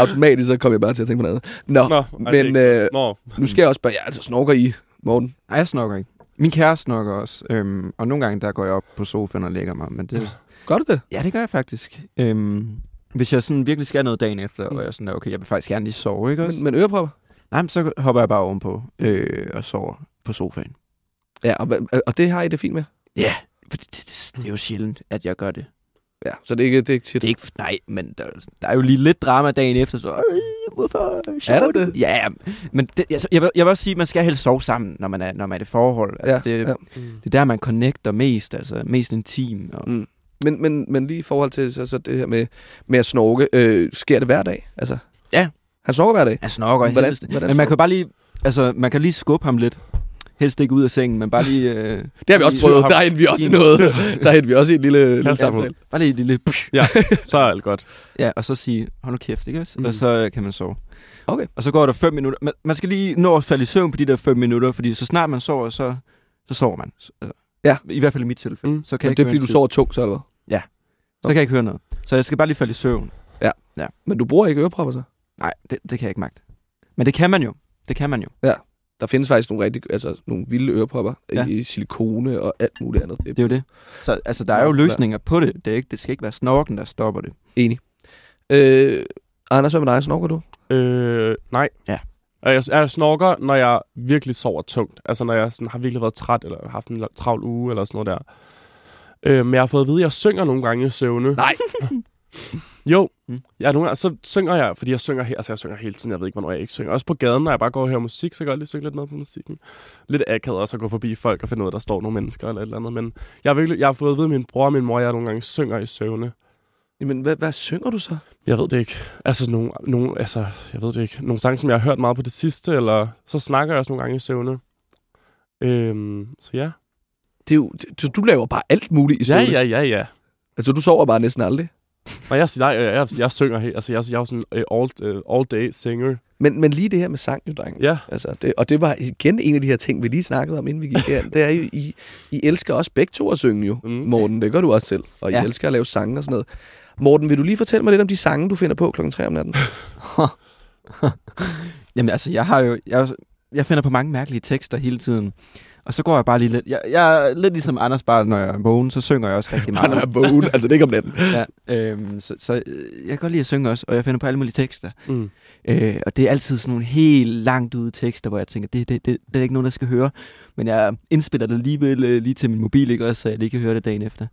automatisk så kom jeg bare til at tænke på noget. Nå, Nå, er men øh, Nå, nu skal jeg også spørge, ja, altså snorker I, Morten? Nej, jeg snokker ikke. Min kæreste snokker også. Øhm, og nogle gange, der går jeg op på sofaen og lægger mig. Men det, Gør du det? ja, det gør jeg faktisk. Øhm, hvis jeg sådan virkelig skal noget dagen efter, Mm. og jeg sådan, okay, jeg vil faktisk gerne lige sove, ikke også? Men, men ørepropper? Nej, men så hopper jeg bare ovenpå øh, og sover på sofaen. Ja, og, og det har I det fint med? Ja, for det, det, det, det er jo sjældent, at jeg gør det. Ja, så det er ikke, det er ikke tit. Det er ikke, nej, men der, der er jo lige lidt drama dagen efter, så øh, hvorfor Er der det? Ja, men det, jeg, jeg, vil, jeg vil også sige, at man skal helst sove sammen, når man er, når man er i et forhold. Altså, Ja, det, ja. Det er der, man connecter mest, altså mest intim. Og, Mm. Men, men, men lige i forhold til så, så det her med, med at snorke, øh, sker det hver dag? Altså, Ja. Han snorker hver dag? Jeg snokker i Hvordan- helvede. hvordan Men man snorker- kan bare lige, altså, man kan lige skubbe ham lidt. Helst ikke ud af sengen, men bare lige, øh, Det har vi også prøvet. Der endte vi også noget. Der endte vi også i en lille, lille samtale. bare lige et lille push. Så er alt godt. Ja, og så sige, hold nu kæft, ikke også? Mm. Og så øh, kan man sove. Okay. Og så går der fem minutter. Man, man skal lige nå at falde i søvn på de der fem minutter, fordi så snart man sover, så, så sover man. Altså, Ja. I hvert fald i mit tilfælde. Mm. Så kan Men jeg det er fordi, du en skid. sover tungt, så eller hvad? Så kan jeg ikke høre noget. Så jeg skal bare lige falde i søvn. Men du bruger ikke ørepropper så? Nej, det, det kan jeg ikke magte. Men det kan man jo. Det kan man jo. Der findes faktisk nogle rigtig, altså nogle vilde ørepropper ja. I silikone og alt muligt andet. Det er jo det. Så altså, der er jo løsninger på det. Det, er ikke, det skal ikke være snorken, der stopper det. Enig. Øh, Anders, hvad med dig? Snorker du? Øh, nej. Ja. Jeg, jeg snorker, når jeg virkelig sover tungt. Altså, når jeg sådan, har virkelig været træt, eller haft en travl uge, eller sådan noget der. Øh, men jeg har fået at vide, at jeg synger nogle gange i søvne. Nej. Jo, Mm. ja, nogle gange, så synger jeg, fordi jeg synger, he- altså jeg synger hele tiden, jeg ved ikke, hvornår jeg ikke synger. Også på gaden, når jeg bare går og hører musik, så kan jeg godt lige synge lidt med på musikken. Lidt akavet også at gå forbi folk og finde ud af, at der står nogle mennesker eller et eller andet. Men jeg har, virkelig, jeg har fået at vide af min bror og min mor, at jeg nogle gange synger i søvne. Jamen, hvad, hvad synger du så? Jeg ved det ikke. Altså, nogle, nogle, altså, jeg ved det ikke. Nogle sange, som jeg har hørt meget på det sidste, eller så snakker jeg også nogle gange i søvne. Øhm, så ja. Det er jo, det, du laver bare alt muligt i Ja, søvne. ja, ja, ja. Altså, du sover bare næsten aldrig. Og jeg, jeg, jeg, jeg, jeg synger helt. Altså, jeg, jeg er jo sådan en all, uh, all day singer. Men, men lige det her med sang, jo, dreng. Ja. Altså, det, og det var igen en af de her ting, vi lige snakkede om, inden vi gik her. Det er jo, I, I elsker også begge to at synge jo, Mm. Morten. Det gør du også selv. Og I Ja. elsker at lave sange og sådan noget. Morten, vil du lige fortælle mig lidt om de sange, du finder på klokken 3 om natten? Jamen altså, jeg har jo... Jeg, jeg finder på mange mærkelige tekster hele tiden. Og så går jeg bare lige lidt... Jeg, jeg er lidt ligesom Anders, bare når jeg er vågen, så synger jeg også rigtig meget. er vågen, altså det er ikke om natten. ja, øhm, så, så øh, jeg kan godt lide at synge også, og jeg finder på alle mulige tekster. Mm. Øh, og det er altid sådan nogle helt langt ude tekster, hvor jeg tænker, det, det, det, det er ikke nogen, der skal høre. Men jeg indspiller det alligevel øh, lige til min mobil, ikke også, så jeg lige kan høre det dagen efter.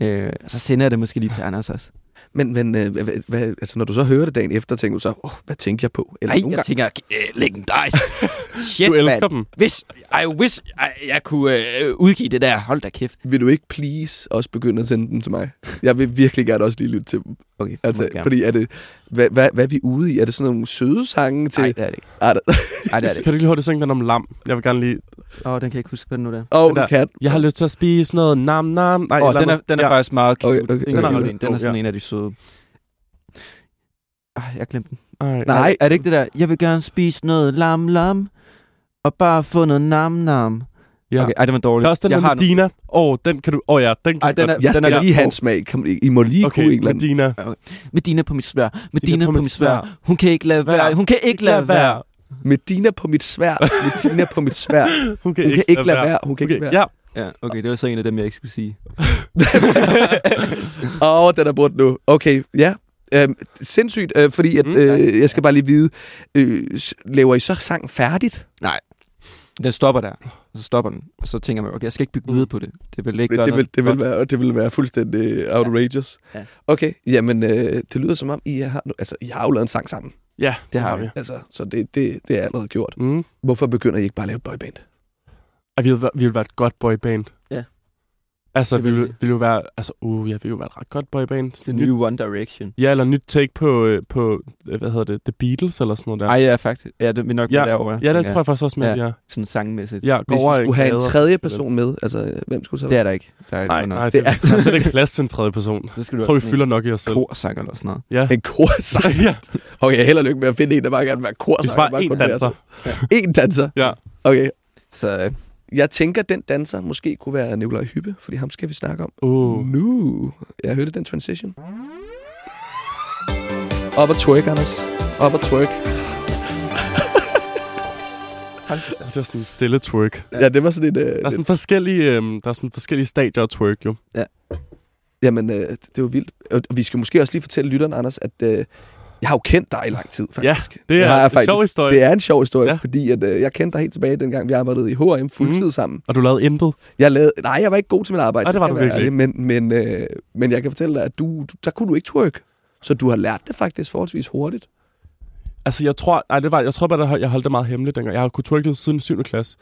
Øh, og så sender jeg det måske lige til Anders også. Men, men øh, hvad, hvad, altså, når du så hører det dagen efter, tænker du så, oh, hvad tænker jeg på? Eller Nej, nogle jeg gange, tænker, øh, legendarisk. Shit, Du elsker man. dem. Hvis, I wish, jeg, jeg kunne øh, udgive det der. Hold da kæft. vil du ikke please også begynde at sende dem til mig? Jeg vil virkelig gerne også lige lytte til dem. Okay, Altså, fordi er det, hvad, hvad, hvad er vi ude i? Er det sådan nogle søde sange til? Nej, det er det ikke. Er der, Nej, det er det ikke. Kan du ikke lige hurtigt synge den om lam? Jeg vil gerne lige... Åh, oh, den kan jeg ikke huske, hvad den nu er. Åh, oh, Den der-. Jeg har lyst til at spise noget nam nam. Nej, eller den er, den er ja. faktisk meget cute. Okay, okay, Den, okay. er, okay. den, den er sådan Ja. en af de søde. Ah, jeg glemte den. Ej, Nej. Er, er det ikke det der, jeg vil gerne spise noget lam lam, og bare få noget nam nam? Ja. Okay, ej, det var dårligt. Der er også den jeg har Medina. Åh, oh, den kan du... Åh oh, ja, den kan Ej, den er- Jeg den er- lige en smag. I må lige Okay, kunne en eller anden. Medina. Medina på mit svær. Medina på mit svær. Hun kan ikke lade Vær. være. Hun kan ikke lade være. Medina på mit svær. Medina på mit svær. Hun kan Hun kan ikke lade være. Hun kan ikke Okay, lade være. ja. Ja, okay, det var så en af dem, jeg ikke skulle sige. Åh, oh, den er brudt nu. Okay, ja. Øhm, sindssygt, øh, fordi at, Mm. øh, jeg skal bare lige vide, øh, laver I så sang færdigt? Den stopper der, og så stopper den. Og så tænker man, okay, jeg skal ikke bygge videre på det. Det vil ikke Det, gøre det, vil, det, vil være, det vil være fuldstændig outrageous. Ja. Okay, jamen øh, det lyder som om, I har, altså, I har jo lavet en sang sammen. Ja, Det har vi. Altså, så det, det, det er allerede gjort. Mm. Hvorfor begynder I ikke bare at lave et boyband? Og vi vil, være- vi vil være et godt boyband. Ja. Altså, Det det vil- ville, ville jo være... Altså, uh, jeg ville jo være et ret godt boyband. Det nye One Direction. Ja, eller nyt take på, øh, på øh, hvad hedder det, The Beatles eller sådan noget der. Ej, ja, faktisk. Ja, det vil nok Ja, derovre. ja, det tror jeg faktisk også med, Ja. ja. Sådan sangmæssigt. Ja, Hvis over skulle have en tredje person med, altså hvem skulle så Det er der ikke. Der er Nej, under- nej, Det det, det, der er slet ikke plads til en tredje person. Så skal du tror, vi fylder nok i os selv. en korsang eller sådan noget. Ja. En korsang. ja, Okay, held og lykke med at finde en, der bare gerne vil være korsang. hvis bare én danser. En danser? Ja. Okay. Så øh, Jeg tænker, den danser måske kunne være Nikolaj Hyppe, fordi ham skal vi snakke om. Uh. Nu. Jeg hørte den transition. Op og twerk, Anders. Op og twerk. Det er sådan en stille twerk. Ja, det var sådan et... Øh, Der er sådan forskellige, øh, der er sådan forskellige stadier af twerk, jo. Jamen, øh, det var vildt. Og vi skal måske også lige fortælle lytteren, Anders, at øh, jeg har jo kendt dig i lang tid, faktisk. Det er har jeg en sjov historie. Det er en sjov historie, ja. Ja. fordi at, øh, jeg kendte dig helt tilbage, dengang vi arbejdede i H&M fuldtid mm. sammen. Og du lavede intet. Jeg lavede, nej, jeg var ikke god til mit arbejde. Nej, det var du virkelig ærlig, Men, men, øh, men jeg kan fortælle dig, at du, du, der kunne du ikke twerk. Så du har lært det faktisk forholdsvis hurtigt. Altså, jeg tror, nej, det var, jeg tror bare, at jeg holdt det meget hemmeligt dengang. Jeg har kunnet twerke siden 7. klasse.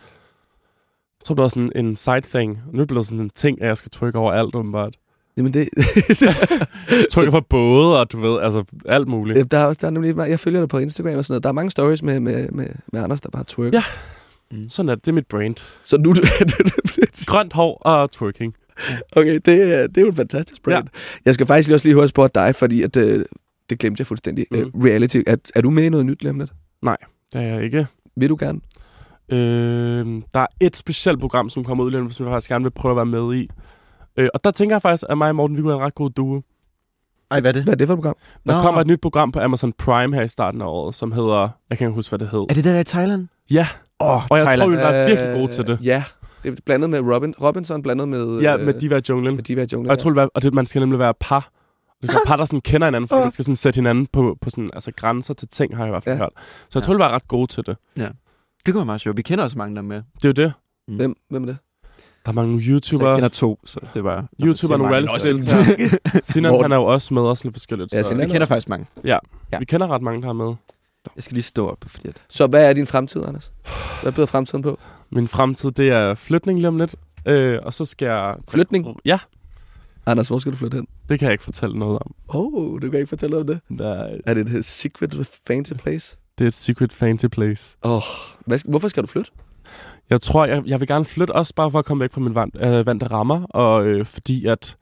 Jeg tror, det var sådan en side thing. Nu er det sådan en ting, at jeg skal twerke over alt, åbenbart. Jamen det, Twerke på både, og du ved, altså alt muligt. der, er, også- der er nemlig, jeg følger dig på Instagram og sådan noget. Der er mange stories med, med, med, med Anders, der bare twerk. Ja. Mm. Sådan er det. Det er mit brand. Så nu, Grønt hår og twerking. okay, det, er- det er jo et fantastisk brand. Ja. Jeg skal faktisk også lige høre spurgt dig, fordi at, øh, det glemte jeg fuldstændig. Mm. Mm. reality, er, er du med i noget nyt lige lidt? Det er jeg ikke. Vil du gerne? Øh, der er et specielt program, som kommer ud, lige som jeg faktisk gerne vil prøve at være med i. Øh, og der tænker jeg faktisk, at mig og Morten, vi kunne være en ret god duo. Ej, hvad er det? Hvad er det for et program? Der Nå. kommer et nyt program på Amazon Prime her i starten af året, som hedder... Jeg kan ikke huske, hvad det hed. Er det der, der er i Thailand? Ja, Åh, og jeg Thailand. tror, vi var virkelig Øh, gode til det. Ja, det er blandet med Robin, Robinson, blandet med... Ja, øh, med Diva Junglen. med Diva Junglen. Og jeg tror, det var, og det, man skal nemlig være par. Det skal par, der sådan kender hinanden, for man skal sådan sætte hinanden på, på sådan, altså grænser til ting, har jeg i hvert fald Ja. ja. hørt. Så jeg Ja. tror, vi var ret gode til det. Det kunne være meget sjovt. Vi kender også mange der med. Det er jo det. Hvem, hvem er det? Der er mange Så jeg YouTubere. kender to, så det var... YouTuber og reality-deltagere. Sinan, han er jo også med, også lidt forskelligt. Ja, Så Sinan. Vi kender faktisk mange. Ja. vi kender ret mange, der er med. Jeg skal lige stå op, fordi at... Så hvad er din fremtid, Anders? Hvad byder fremtiden på? Min fremtid, det er flytning lige om lidt. Øh, og så skal jeg... Flytning? Ja, Anders, hvor skal du flytte hen? det kan jeg ikke fortælle noget om. Oh, du kan ikke fortælle om det. Nej. Er det et secret fancy place? Det er et secret fancy place. Åh, oh, hvad, hvorfor skal du flytte? Jeg tror, jeg, jeg vil gerne flytte også bare for at komme væk fra min vand, øh, vante rammer, og øh, fordi at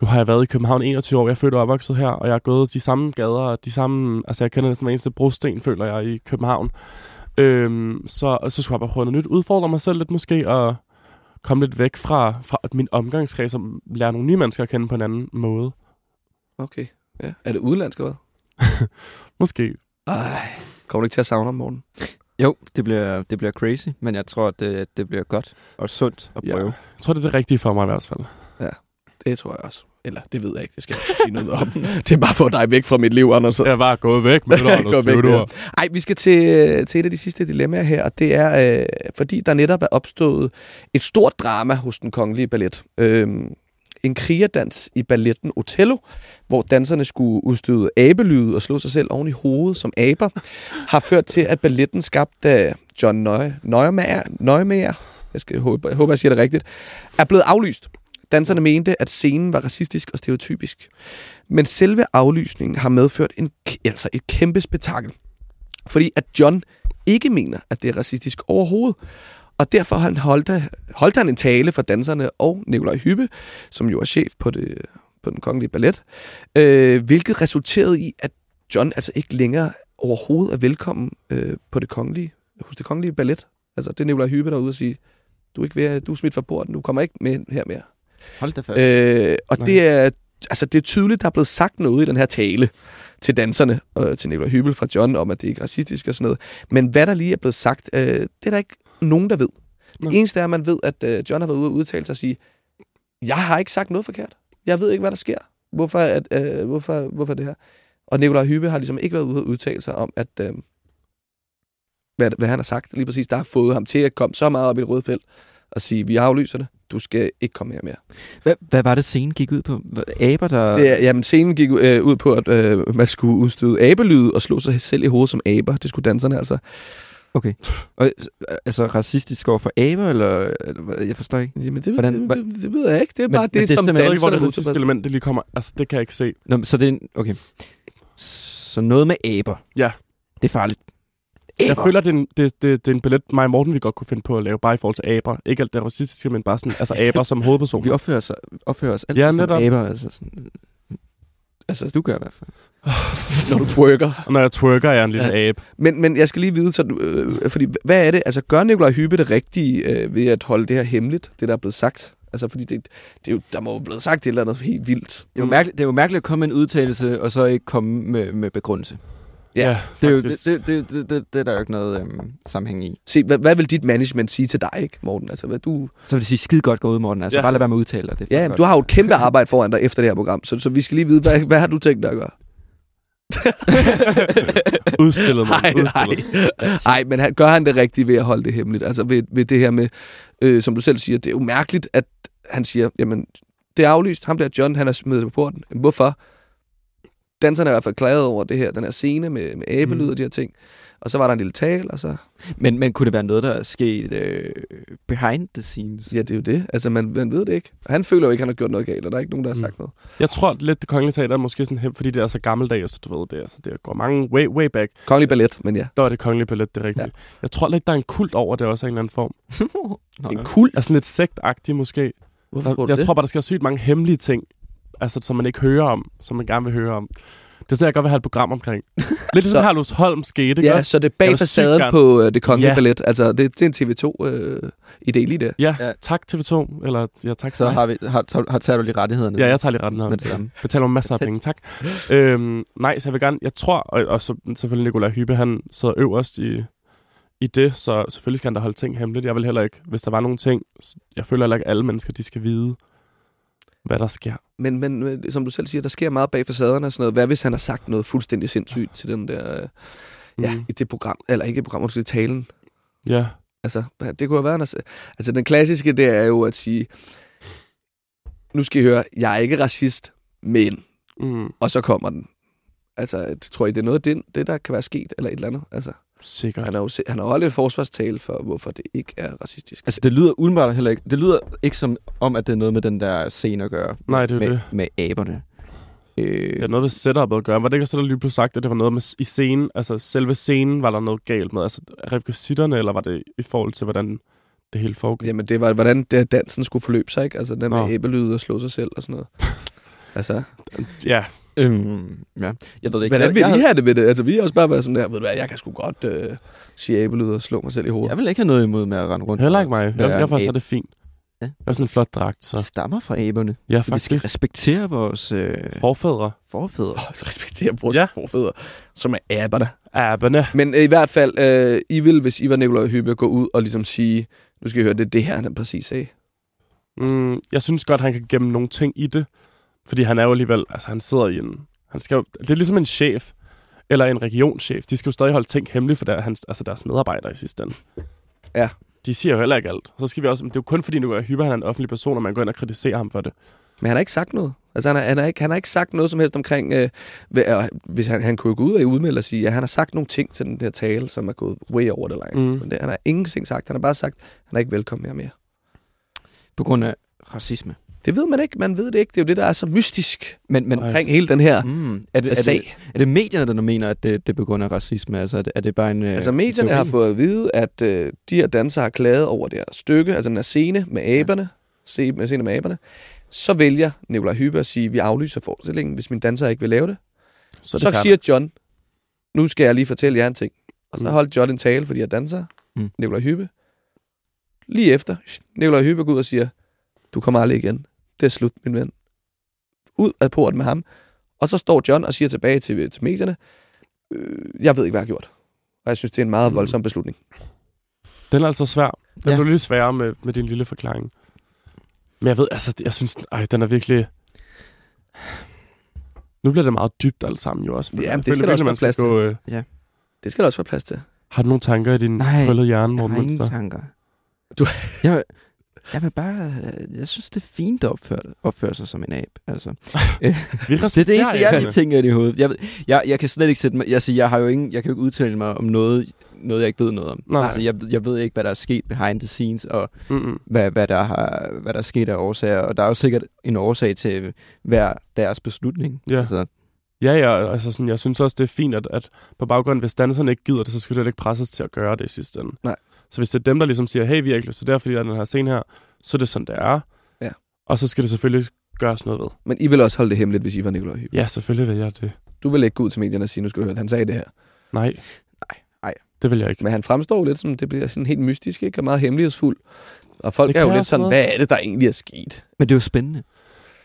nu har jeg været i København 21 år, jeg er født og opvokset her, og jeg har gået de samme gader, og de samme, altså jeg kender næsten hver eneste brosten, føler jeg, i København. Øhm, så, så skulle jeg bare prøve noget nyt, udfordre mig selv lidt måske, og komme lidt væk fra, fra min omgangskreds, og lære nogle nye mennesker at kende på en anden måde. Okay, ja. Er det udlandsk eller Måske. hvad? Ej, kommer du ikke til at savne ham, morgen? Jo, det bliver, det bliver crazy, men jeg tror, at det, det bliver godt og sundt at Ja. prøve. Jeg tror, det er det rigtige for mig i hvert fald. Det tror jeg også. Eller, det ved jeg ikke. Det skal jeg ikke sige noget om. det er bare for dig væk fra mit liv, Anders. Jeg var gået væk med dig, Gå væk, ja. Ej, vi skal til, til et af de sidste dilemmaer her, og det er, øh, fordi der netop er opstået et stort drama hos den kongelige ballet. Øhm, en krigerdans i balletten Otello, hvor danserne skulle udstøde abelyde og slå sig selv oven i hovedet som aber, har ført til, at balletten skabt af John Neu- Neumayer, Neumayer jeg, skal, håbe, jeg håber, jeg siger det rigtigt, er blevet aflyst. Danserne mente, at scenen var racistisk og stereotypisk. Men selve aflysningen har medført en, altså et kæmpe spektakel. Fordi at John ikke mener, at det er racistisk overhovedet. Og derfor holdt, holdt han en tale for danserne og Nikolaj Hyppe, som jo er chef på, det, på den kongelige ballet, øh, hvilket resulterede i, at John altså ikke længere overhovedet er velkommen øh, på det kongelige, hos det kongelige ballet. Altså det er Nikolaj Hyppe, der er ude og sige, du er, ikke ved, du er smidt fra porten, du kommer ikke med her mere. Hold da fast. Øh, og Nice. det er, altså, det er tydeligt, der er blevet sagt noget i den her tale til danserne, og til Nikolaj Hybel fra John, om at det ikke er racistisk og sådan noget. Men hvad der lige er blevet sagt, øh, det er der ikke nogen, der ved. Det eneste er, at man ved, at øh, John har været ude og udtale sig og sige, jeg har ikke sagt noget forkert. Jeg ved ikke, hvad der sker. Hvorfor, at, øh, hvorfor, hvorfor det her? Og Nikolaj Hyppe har ligesom ikke været ude og udtale sig om, at, øh, hvad, hvad han har sagt. Lige præcis, der har fået ham til at komme så meget op i det røde felt og sige, vi aflyser det. Du skal ikke komme her mere. Hvad, hvad var det, scenen gik ud på? Aber, der... Det jamen, scenen gik øh, ud på, at øh, man skulle udstøde abelyde og slå sig selv i hovedet som aber. Det skulle danserne altså. Okay. Og, øh, altså racistisk over for aber, eller, eller jeg forstår ikke. Jamen, det, Hvordan- det, det, det, ved jeg ikke. Det er Men- bare men det, det er som simpelthen- Jeg ved ikke, hvor det racistiske element det lige kommer. Altså, det kan jeg ikke se. Nå, så det er en, okay. Så noget med aber. Ja. Det er farligt. Jeg Aber. føler, det er, en, det, det, det er en billet, mig og Morten vi godt kunne finde på at lave, bare i forhold til aber. Ikke alt det racistiske, men bare sådan, altså aber som Vi hovedperson. opfører, os, opfører os altid Ja, som netop. aber. Altså, sådan, altså, du gør i hvert fald. Når du twerker. Og når jeg twerker, er jeg en lille Ja. abe. Men, men jeg skal lige vide, så, øh, fordi hvad er det? Altså, gør Nikolaj Hyppe det rigtige øh, ved at holde det her hemmeligt, det der er blevet sagt? Altså, fordi det, det er jo, der må jo blive sagt et eller andet helt vildt. Det er, jo mærkeligt, det er jo mærkeligt at komme med en udtalelse, og så ikke komme med, med begrundelse. Ja, Det er, jo, det, det, det, det, det, det er der jo ikke noget øhm, sammenhæng i. Se, hvad, hvad vil dit management sige til dig, ikke, Morten? Altså, hvad du, Så vil det sige, skide godt gå ud, Morten. Altså, Ja. bare lad være med at udtale dig. Det er ja, godt. du har jo et kæmpe arbejde foran dig efter det her program, så, så vi skal lige vide, hvad, hvad har du tænkt dig at gøre? Udstillet mig. Nej, udstillet. nej. Nej, men han, gør han det rigtige ved at holde det hemmeligt? Altså ved, ved det her med, øh, som du selv siger, det er jo mærkeligt, at han siger, jamen, det er aflyst, ham der John, han er smidt på porten. Hvorfor? Danserne er i hvert fald klaget over det her, den her scene med, med æbelyd Mm. og de her ting. Og så var der en lille tale, og så... Men, men kunne det være noget, der er sket øh, behind the scenes? Ja, det er jo det. Altså, man, man ved det ikke. Han føler jo ikke, at han har gjort noget galt, og der er ikke nogen, der har Mm. sagt noget. Jeg tror lidt, det kongelige teater er måske sådan hem, fordi det er så gammeldags, så du ved, det, er, altså, det går mange way, way back. Kongelig ballet, men ja. Der er det kongelige ballet, det er rigtigt. Ja. Jeg tror lidt, der er en kult over det også af en eller anden form. Nå, En kult. Altså lidt sektagtig måske. Hvorfor tror Der, du jeg det? tror bare, der skal sygt mange hemmelige ting, altså, som man ikke hører om, som man gerne vil høre om. Det er så, jeg godt vil have et program omkring. Lidt ligesom Harlos Holm skete, ikke Ja, også? så det er bag facaden på øh, det kongelige Ja. ballet. Altså, det, det er en TV2-idé lige der. Ja, Ja. tak TV2, eller ja, tak Så mig. har, vi, har, har, har tager du lige rettighederne? Ja, jeg tager lige retten her. med det samme. Betaler mig masser af penge, tak. øhm, nej, så jeg vil gerne, jeg tror, og, og så, selvfølgelig Nikolaj Hyppe, han sidder øverst i, i det, så selvfølgelig skal han da holde ting hemmeligt. Jeg vil heller ikke, hvis der var nogle ting, jeg føler heller ikke, at alle mennesker, de skal vide, hvad der sker. Men, men øh, som du selv siger, der sker meget bag facaderne og sådan noget. Hvad hvis han har sagt noget fuldstændig sindssygt til den der... Øh, ja, Mm. i det program, eller ikke i programmet, måske i talen. Ja, Altså, det kunne have været, s- altså den klassiske, det er jo at sige, nu skal I høre, jeg er ikke racist, men, mm, og så kommer den. Altså, jeg tror I, det er noget af det, det, der kan være sket, eller et eller andet? Altså, sikkert. han har jo han har jo holdt et forsvarstale for, hvorfor det ikke er racistisk. Altså, det lyder udenbart heller ikke... Det lyder ikke som om, at det er noget med den der scene at gøre. Nej, det er med, det. Med aberne. Øh, Det har noget med setupet at gøre. Var det ikke også det, der lige pludselig sagt, at det var noget med i scenen, altså selve scenen, var der noget galt med? Altså rekvisitterne, eller var det i forhold til, hvordan det hele foregik? Jamen, det var, hvordan det, dansen skulle forløbe sig, ikke? Altså, den med Nå. æbelyd og slå sig selv og sådan noget. altså, Ja, øhm, ja. Jeg ved ikke. hvordan jeg, vil jeg, I have det ved det? Altså, vi har også bare været sådan der, ved du hvad, jeg kan sgu godt øh, sige æbelyd og slå mig selv i hovedet. jeg vil ikke have noget imod med at rende rundt. heller ikke mig. Jeg, jeg, jeg faktisk har det fint. Ja. Jeg har sådan en flot dragt, så stammer fra aberne. ja, Vi skal faktisk. respektere vores øh, Forfædre. forfædre. Oh, så respekterer vores Ja. forfædre, som er aberne. Aberne. Men øh, i hvert fald, øh, I vil, hvis I var Nikolaj Hyppe, gå ud og ligesom sige, nu skal I høre, det er det her, han præcis sagde. Mm, jeg synes godt, han kan gemme nogle ting i det. Fordi han er jo alligevel, altså han sidder i en, han skal jo, det er ligesom en chef, eller en regionschef. De skal jo stadig holde ting hemmelige for der, hans, altså deres medarbejdere i sidste ende. Ja. De siger jo heller ikke alt. Så skal vi også, det er jo kun fordi Nikolaj Hyppe, han er en offentlig person, og man går ind og kritiserer ham for det. Men han har ikke sagt noget. Altså, han har, han har, ikke, han har ikke sagt noget som helst omkring, øh, øh, hvis han, han kunne gå ud og udmelde og sige, at han har sagt nogle ting til den der tale, som er gået way over the line. Mm. Mm. Men det, han har ingenting sagt. Han har bare sagt, at han er ikke velkommen mere mere. På grund af racisme. Det ved man ikke. Man ved det ikke. Det er jo det, der er så mystisk Men, men omkring hele den her mm, er, det, er, det, sag. er det medierne, der mener, at det, det er af racisme? Altså, er det, er det bare en øh, Altså medierne teori? har fået at vide, at øh, de her dansere har klaget over det her stykke, altså den her scene med aberne, se, med scene med aberne. Så vælger Nikolaj Hyppe at sige, at vi aflyser forestillingen, hvis min danser ikke vil lave det. Så, det så siger John, nu skal jeg lige fortælle jer en ting. Og så Mm. holdt John en tale for de her dansere, Mm. Nikolaj Hyppe. Lige efter, Nikolaj Hyppe går ud og siger, du kommer aldrig igen. Det er slut, min ven. Ud af porten med ham. Og så står John og siger tilbage til, til medierne, øh, jeg ved ikke, hvad jeg har gjort. Og jeg synes, det er en meget Mm. voldsom beslutning. Den er altså svær. Den Ja. ja. blev lidt sværere med, med din lille forklaring. Men jeg ved, altså, jeg synes, ej, den er virkelig... Nu bliver det meget dybt alt sammen jo også. for Ja, jeg men det skal der også man være skal plads gå, øh, Det skal der også være plads til. Har du nogle tanker i din Nej, krøllede hjerne, Jeg Morten har ingen tanker. Du- Jeg, Jeg vil bare... øh, Jeg synes, det er fint at opføre, opføre sig som en ab. Altså. Vi Det er det eneste, jeg lige tænker i hovedet. Jeg, ved- jeg, jeg kan slet ikke sætte mig... Jeg, siger, jeg, har jo ingen, jeg kan jo ikke udtale mig om noget, noget jeg ikke ved noget om. Nej. Altså, jeg, jeg ved ikke, hvad der er sket behind the scenes, og Mm-mm. hvad, hvad, der har, hvad der er sket af årsager. Og der er jo sikkert en årsag til hver deres beslutning. Ja. Altså, Ja, ja, altså sådan, jeg synes også, det er fint, at, at på baggrund, hvis danserne ikke gider det, så skal det ikke presses til at gøre det i sidste ende. Nej. Så hvis det er dem, der ligesom siger, hey, vi har ikke lyst til det, her, fordi der er den her scene her, så er det sådan, det er. Ja. Og så skal det selvfølgelig gøres noget ved. Men I vil også holde det hemmeligt, hvis I var Nikolaj Hyppe. Ja, selvfølgelig vil jeg det. Du vil ikke gå ud til medierne og sige, nu skal du høre, at han sagde det her. Nej. Nej, nej. Det vil jeg ikke. Men han fremstår lidt som, det bliver sådan helt mystisk, ikke? Og meget hemmelighedsfuld. Og folk Det er jo lidt sådan, noget. hvad er det, der egentlig er sket? men det er jo spændende.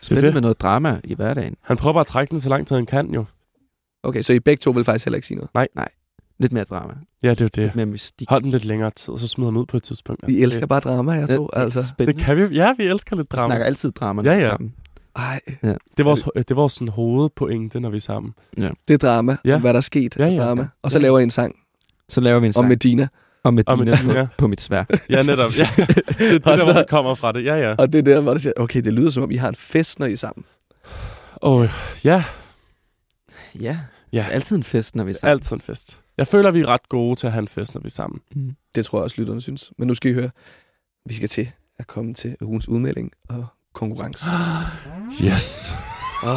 Spændende det. med noget drama i hverdagen. Han prøver bare at trække den så lang tid, han kan jo. Okay, så I begge to vil faktisk heller ikke sige noget. Lidt mere drama. Ja, det er jo det. Lidt mere mystik. Hold den lidt længere tid, og så smider ham ud på et tidspunkt. Vi elsker bare drama, jeg tror. Det er Altså. Det kan vi. Ja, vi elsker lidt Vi drama. snakker altid drama. Ja, vi ja. sammen. Ej, Det er vores, det er vores sådan, hovedpointe, når vi er sammen. det er drama, Ja. ja. hvad der er sket. Ja, ja, drama. ja. Og så Ja. laver I en sang Så laver vi en om sang Medina. om Og Medina, Medina. på, på mit svær. Ja, netop. Ja. Det, det er Og der, så- hvor det kommer fra det. Ja, ja. Og det er der, hvor du siger, okay, det lyder som om, I har en fest, når I er sammen. Oh, ja, Ja. Ja. Altid en fest, når vi det er sammen. altid en fest. Jeg føler, vi er ret gode til at have en fest, når vi er sammen. Mm. Det tror jeg også, lytterne synes. Men nu skal I høre, vi skal til at komme til ugens udmelding og konkurrence. Yes. Uh,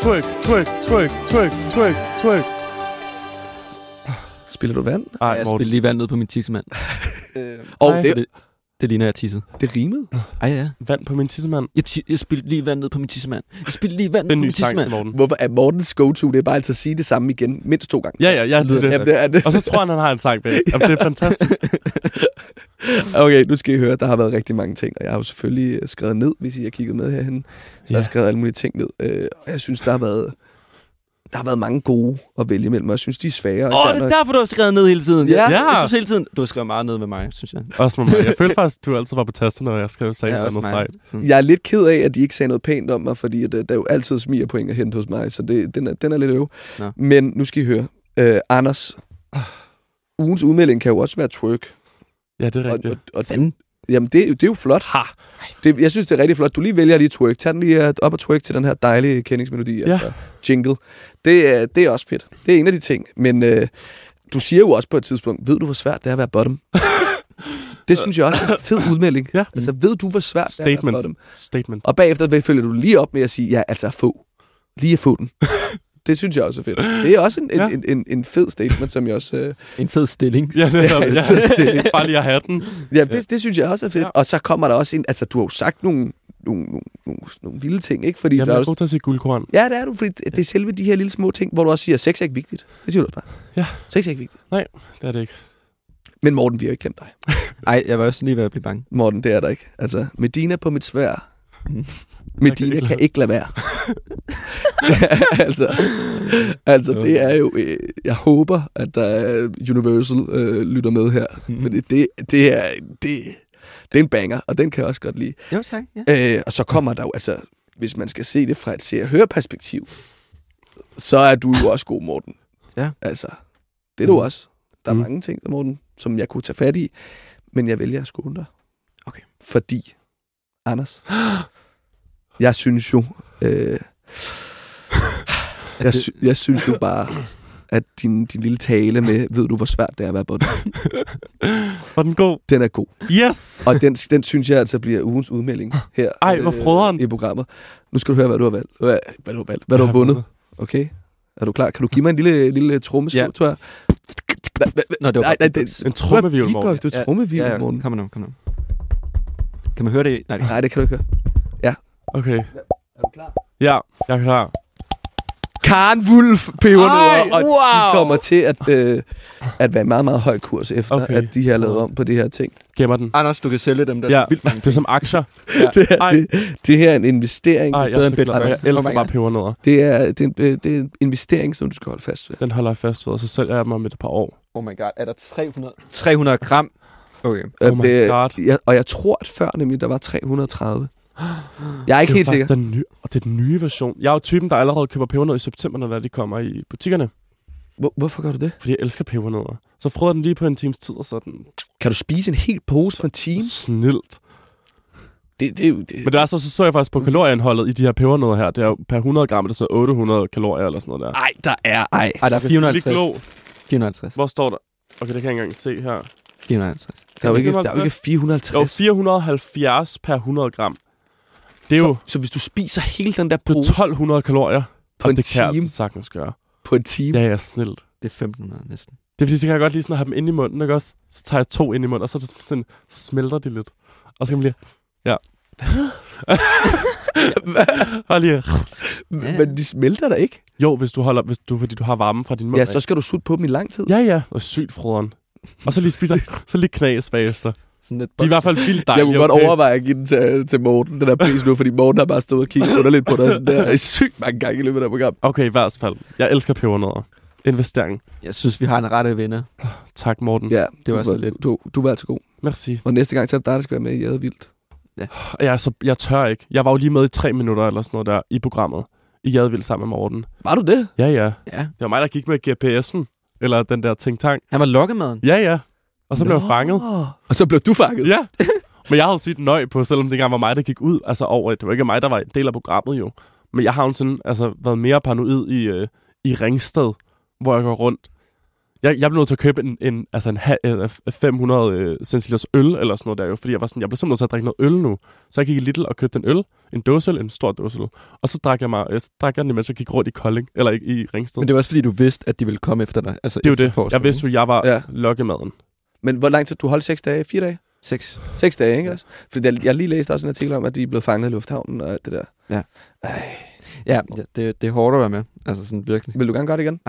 twerk, twerk, twerk, twerk, twerk, twerk. Spiller du vand? Ej, jeg spiller lige vand ned på min tissemand. Øh, og Nej. det, det, ligner, jeg tissede. det rimede. Ej, ja. Vand på min tissemand. Jeg, jeg spillede lige vand ned på min tissemand. Jeg spillede lige vand ned på min tissemand. Morten. Hvorfor er Mortens go-to? Det er bare altid at sige det samme igen, mindst to gange. Ja, ja, ja, det er det. Jamen, det er det. Og så tror han, han har en sang bag. Jamen, det er fantastisk. Okay, nu skal I høre, der har været rigtig mange ting, og jeg har jo selvfølgelig øh, skrevet ned, hvis I har kigget med herhen. Så jeg Ja. har skrevet alle mulige ting ned, øh, og jeg synes, der har været, der har været mange gode at vælge imellem, og jeg synes, de er svære. Åh, især det er derfor, du har skrevet ned hele tiden. Ja. Jeg Ja. synes hele tiden, du har skrevet meget ned med mig, synes jeg. Også med mig. Jeg følte faktisk, du altid var på tasten, når jeg skrev sagde Ja, noget mig. sejt. Sådan. Jeg er lidt ked af, at de ikke sagde noget pænt om mig, fordi at, øh, der er jo altid smiger point at hente hos mig, så det, den, er, den er lidt øv. Nå. Men nu skal I høre. Øh, Anders, ugens udmelding kan jo også være twerk. Ja, det er Og, rigtigt. og, og, Fanden. Jamen, det, er jo- det er jo flot. Ha! Det, jeg synes, det er rigtig flot. Du lige vælger lige twerk. Tag den lige øh, op og twerk til den her dejlige kendingsmelodi. Ja. Altså, jingle. Det, er- det er også fedt. Det er en af de ting. Men øh, du siger jo også på et tidspunkt, ved du, hvor svært det er at være bottom? det synes jeg også er en fed udmelding. Ja. Altså, ved du, hvor svært det er at være Statement. bottom? Statement. Og bagefter følger du lige op med at sige, ja, altså få. Lige at få den. det synes jeg også er fedt. Det er også en, en, Ja. en, en, en fed statement, som jeg også... Øh, En fed stilling. Ja, netop. Ja, Ja, så det- Bare lige at have den. ja, det, det synes jeg også er fedt. Ja. Og så kommer der også en... Altså, du har jo sagt nogle, nogle, nogle, nogle, nogle vilde ting, ikke? Fordi Jamen, der jeg er er også, god til at sige guldkorn. Ja, det er du, fordi det er selve de her lille små ting, hvor du også siger, at sex er ikke vigtigt. Det siger du også bare. Ja. Sex er ikke vigtigt. Det er det ikke. Men Morten, vi har ikke glemt dig. Ej, jeg var også lige ved at blive bange. Morten, det er der ikke. Altså, Medina på mit svær. Mm. Medina kan lade- ikke lade være. altså, altså, det er jo... Øh, jeg håber, at der er Universal øh, lytter med her. Mm. Fordi det, det, er, det, det er en banger, og den kan jeg også godt lide. Jo, tak. Ja. Øh, og så kommer der jo, altså, hvis man skal se det fra et se- og høre-perspektiv, så er du jo også god, Morten. Ja. Altså, det er du Mm. også. Der er Mm. mange ting, Morten, som jeg kunne tage fat i, men jeg vælger at skåne dig. Okay. Fordi, Anders, jeg synes jo, øh, jeg, sy- jeg synes jo bare, at din, din lille tale med, ved du, hvor svært det er at være bottom, Var den god? den er god. Yes! Og den, den synes jeg altså bliver ugens udmelding her Ej, hvor froderen. i programmet. Nu skal du høre, hvad du har valgt. Hvad, hvad du har valgt. Hvad du har vundet. Okay? Er du klar? Kan du give mig en lille, lille trommeskriv, Ja. tror jeg? Nå, det var nej, nej, det, En trummevivl, Morten. Du er trommevivl, ja, ja, Morten. kom nu, kom nu. Kan man høre det? Nej, det Nej, det kan du ikke høre. Okay. Er du klar? Ja, jeg er klar. Karen Wulf pebernødder, og wow! de kommer til at, øh, at være meget, meget høj kurs efter, Okay. at de her lavet om på det her ting. Gemmer den. Anders, du kan sælge dem der. Ja, Vildt mange det er som aktier. Det, her, Ej. det, det her er en investering. Ej, jeg bedre er end. Jeg elsker bare pebernødder. Det er, det, er en, øh, det er en investering, som du skal holde fast ved. Den holder jeg fast ved, og så sælger jeg dem om et par år. Oh my god, er der 300, 300 gram? Okay. Oh my det, God. Ja, og jeg tror, at før nemlig, der var 330. Jeg er ikke det helt er sikker. faktisk Den nye, og det er den nye version. Jeg er jo typen, der allerede køber pebernødder i september, når de kommer i butikkerne. Hvor, hvorfor gør du det? Fordi jeg elsker pebernødder. Så frøder den lige på en times tid, og så den Kan du spise en hel pose på en time? snilt. Det, det, er det, Men det er så, så så jeg faktisk på kalorieindholdet i de her pebernødder her. Det er jo per 100 gram, det er så 800 kalorier eller sådan noget der. Ej, der er... Ej. Ej, der er Lige 450. glo. 450. Hvor står der? Okay, det kan jeg ikke engang se her. 450. Der er jo ikke, der er jo 450. ikke 450. Jo, 470 per 100 gram. Det er jo, så, så hvis du spiser hele den der det er pose 1200 kalorier. på en det kan jeg time, altså sagtens gøre. på en time, Ja, ja, snilt. Det er 1500 næsten. Det er fordi, så kan jeg godt lige sådan have dem inde i munden, ikke også? Så tager jeg to ind i munden, og så, det sådan, så smelter de lidt. Og så kan man lige... Ja. og lige... men de smelter der ikke. Jo, hvis du holder, hvis du, fordi du har varme fra din mund. Ja, så skal du sutte på dem i lang tid. Ja, ja. Og sygt froderen. Og så lige spiser, så lige knas bagefter. Sådan lidt De er i hvert fald vildt Jeg dejlige. kunne godt okay? overveje at give den til, til Morten, den der pris nu, fordi Morten har bare stået og kigget underligt på dig sådan der sygt mange gange i løbet af program. Okay, i hvert fald. Jeg elsker pebernødder. Investering. Jeg synes, vi har en rette vinder. Tak, Morten. Ja, Det var du, så lidt. Du, du var altså god. Merci. Og næste gang, så er det dig, der skal være med i Jade Vildt. Og Jeg, er så, jeg tør ikke. Jeg var jo lige med i tre minutter eller sådan noget der i programmet. I Jadvild sammen med Morten. Var du det? Ja, ja. Ja. Det var mig, der gik med GPS'en. Eller den der ting-tang. Han var lokkemaden. Ja, ja. Og så blev jeg Nå. fanget. Og så blev du fanget? Ja. Men jeg havde sygt nøj på, selvom det engang var mig, der gik ud. Altså over, det var ikke mig, der var en del af programmet jo. Men jeg har jo sådan, altså, været mere paranoid i, øh, i Ringsted, hvor jeg går rundt. Jeg, jeg blev nødt til at købe en, en, altså en ha, øh, 500 øh, centiliters øl, eller sådan noget der jo, fordi jeg var sådan, jeg blev simpelthen nødt til at drikke noget øl nu. Så jeg gik i Little og købte en øl, en dåsel, en stor dåsel. Og så drak jeg mig, jeg drak jeg den, mens jeg gik rundt i Kolding, eller i, i Ringsted. Men det var også fordi, du vidste, at de ville komme efter dig. Altså, det er jo det. Jeg vidste jo, jeg var ja. lokkemaden. Men hvor lang tid? Du holdt seks dage? Fire dage? Seks. Seks dage, ikke også? Fordi jeg, jeg lige læste også en artikel om, at de er blevet fanget i lufthavnen og alt det der. Ja. Ej, Ja, ja det, det er hårdt at være med. Altså sådan virkelig. vil du gerne gøre det igen?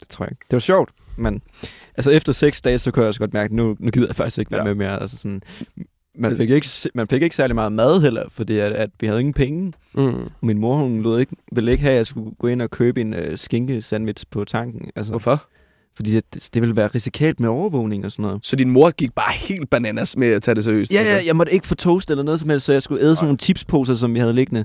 Det tror jeg ikke. Det var sjovt, men altså efter seks dage, så kunne jeg også godt mærke, at nu, nu gider jeg faktisk ikke være Ja. med mere. Altså sådan, man, fik ikke, man fik ikke særlig meget mad heller, fordi at, at vi havde ingen penge. Mm. Min mor, hun lød ikke, ville ikke have, at jeg skulle gå ind og købe en øh, skinke-sandwich på tanken. Altså, Hvorfor? Fordi det, det ville være risikabelt med overvågning og sådan noget. Så din mor gik bare helt bananas med at tage det seriøst? Ja, altså? ja, jeg måtte ikke få toast eller noget som helst, så jeg skulle æde sådan nogle chipsposer, som vi havde liggende.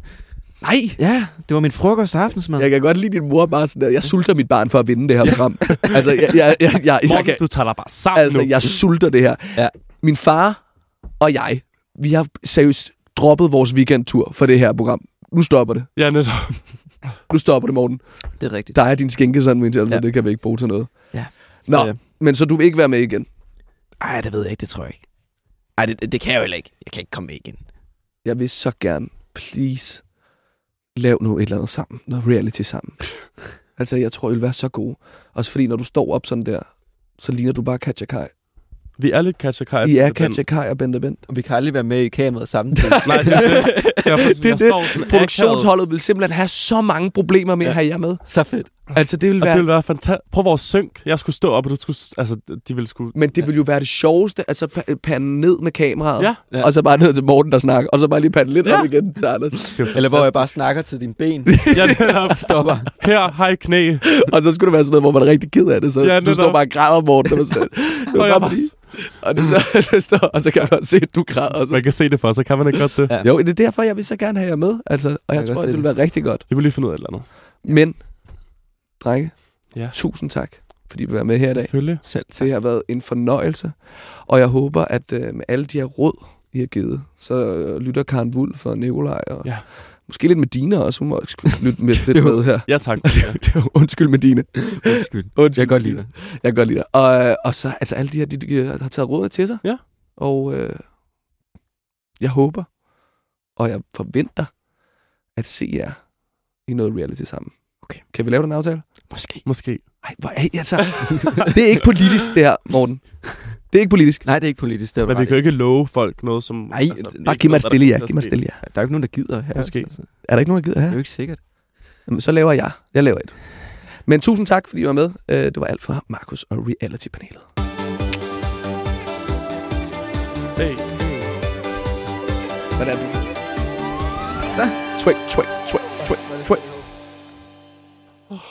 Nej! Ja, det var min frokost og aftensmad. Jeg kan godt lide din mor bare sådan der. Jeg sulter mit barn for at vinde det her program. altså, jeg, jeg, jeg, jeg, jeg, Morten, kan, du tager dig bare sammen altså, nu. jeg sulter det her. Ja. Min far og jeg, vi har seriøst droppet vores weekendtur for det her program. Nu stopper det. Ja, netop. Nu stopper det, Morten. Det er rigtigt. Der er din skænke sandwich, altså Ja. det kan vi ikke bruge til noget. Nå, Ja. men så du vil ikke være med igen? Ej, det ved jeg ikke, det tror jeg ikke. Ej, det, det kan jeg jo heller ikke. Jeg kan ikke komme med igen. Jeg vil så gerne, please, lav nu et eller andet sammen. Noget reality sammen. altså, jeg tror, I vil være så gode. Også fordi, når du står op sådan der, så ligner du bare Katja Kai. Vi er lidt catch Kai. I er Katja Kai og Bente Bent. Og vi kan aldrig være med i kameraet samtidig. Nej, det er det. Derfor, Det jeg det. Produktionsholdet vil simpelthen have så mange problemer med Ja. at have jer med. så fedt. Altså, det vil Og det være... ville være fantastisk. Prøv vores synk. Jeg skulle stå op, og du skulle... Altså, de ville skulle... Men det vil jo være det sjoveste, altså pa- pande ned med kameraet, Ja. Ja. og så bare ned til Morten, der snakker, og så bare lige pande lidt Ja. op igen til Anders. Det er Eller hvor jeg bare snakker til dine ben. Ja, netop. Stopper. Her, hej knæ. og så skulle det være sådan noget, hvor man er rigtig ked af det, så Ja, du står bare og græder, Morten. Det var sådan, det var Og jeg bare fordi, og, det, det står, og så kan man se, at du græder. Så. Man kan se det for, så kan man ikke godt det. Ja. Jo, det er derfor, jeg vil så gerne have jer med, altså, og jeg, Jeg tror, det vil være rigtig godt. Vi må lige finde ud af et eller andet. Men, drenge, Ja. tusind tak, fordi I vil være med her i dag. Selvfølgelig. Selv tak. Det har været en fornøjelse, og jeg håber, at øh, med alle de her råd, I har givet, så øh, lytter Karen Wulf og Nikolaj, og Ja. måske lidt med Dina også, hun må også lytte med, lidt Det var- med her. Ja, tak. Var- Undskyld med Dine. Undskyld. Undskyld, Jeg kan godt lide det. Jeg kan godt lide dig. Og, øh, og så, altså alle de her, de, de har taget rådet til sig. Ja. Og øh, jeg håber, og jeg forventer, at se jer i noget reality sammen. Okay. Kan vi lave den aftale? Måske. Måske. Ej, hvor er altså... det er ikke politisk, det her, Morten. Det er ikke politisk. Nej, det er ikke politisk. Det er Men vi kan jo ikke love folk noget, som... Nej, vi Bare giv mig stille der ja. Giv mig stille ja. Der er jo ikke nogen, der gider her. Måske. Altså, Er der ikke nogen, der gider det er her? jo ikke sikkert. Jamen, så laver jeg. Jeg laver et. Men tusind tak, fordi I var med. Øh, Det var alt fra Markus og Reality-panelet. Hey. Hvordan? Hvad? Twig, twig, twig, twig, twig.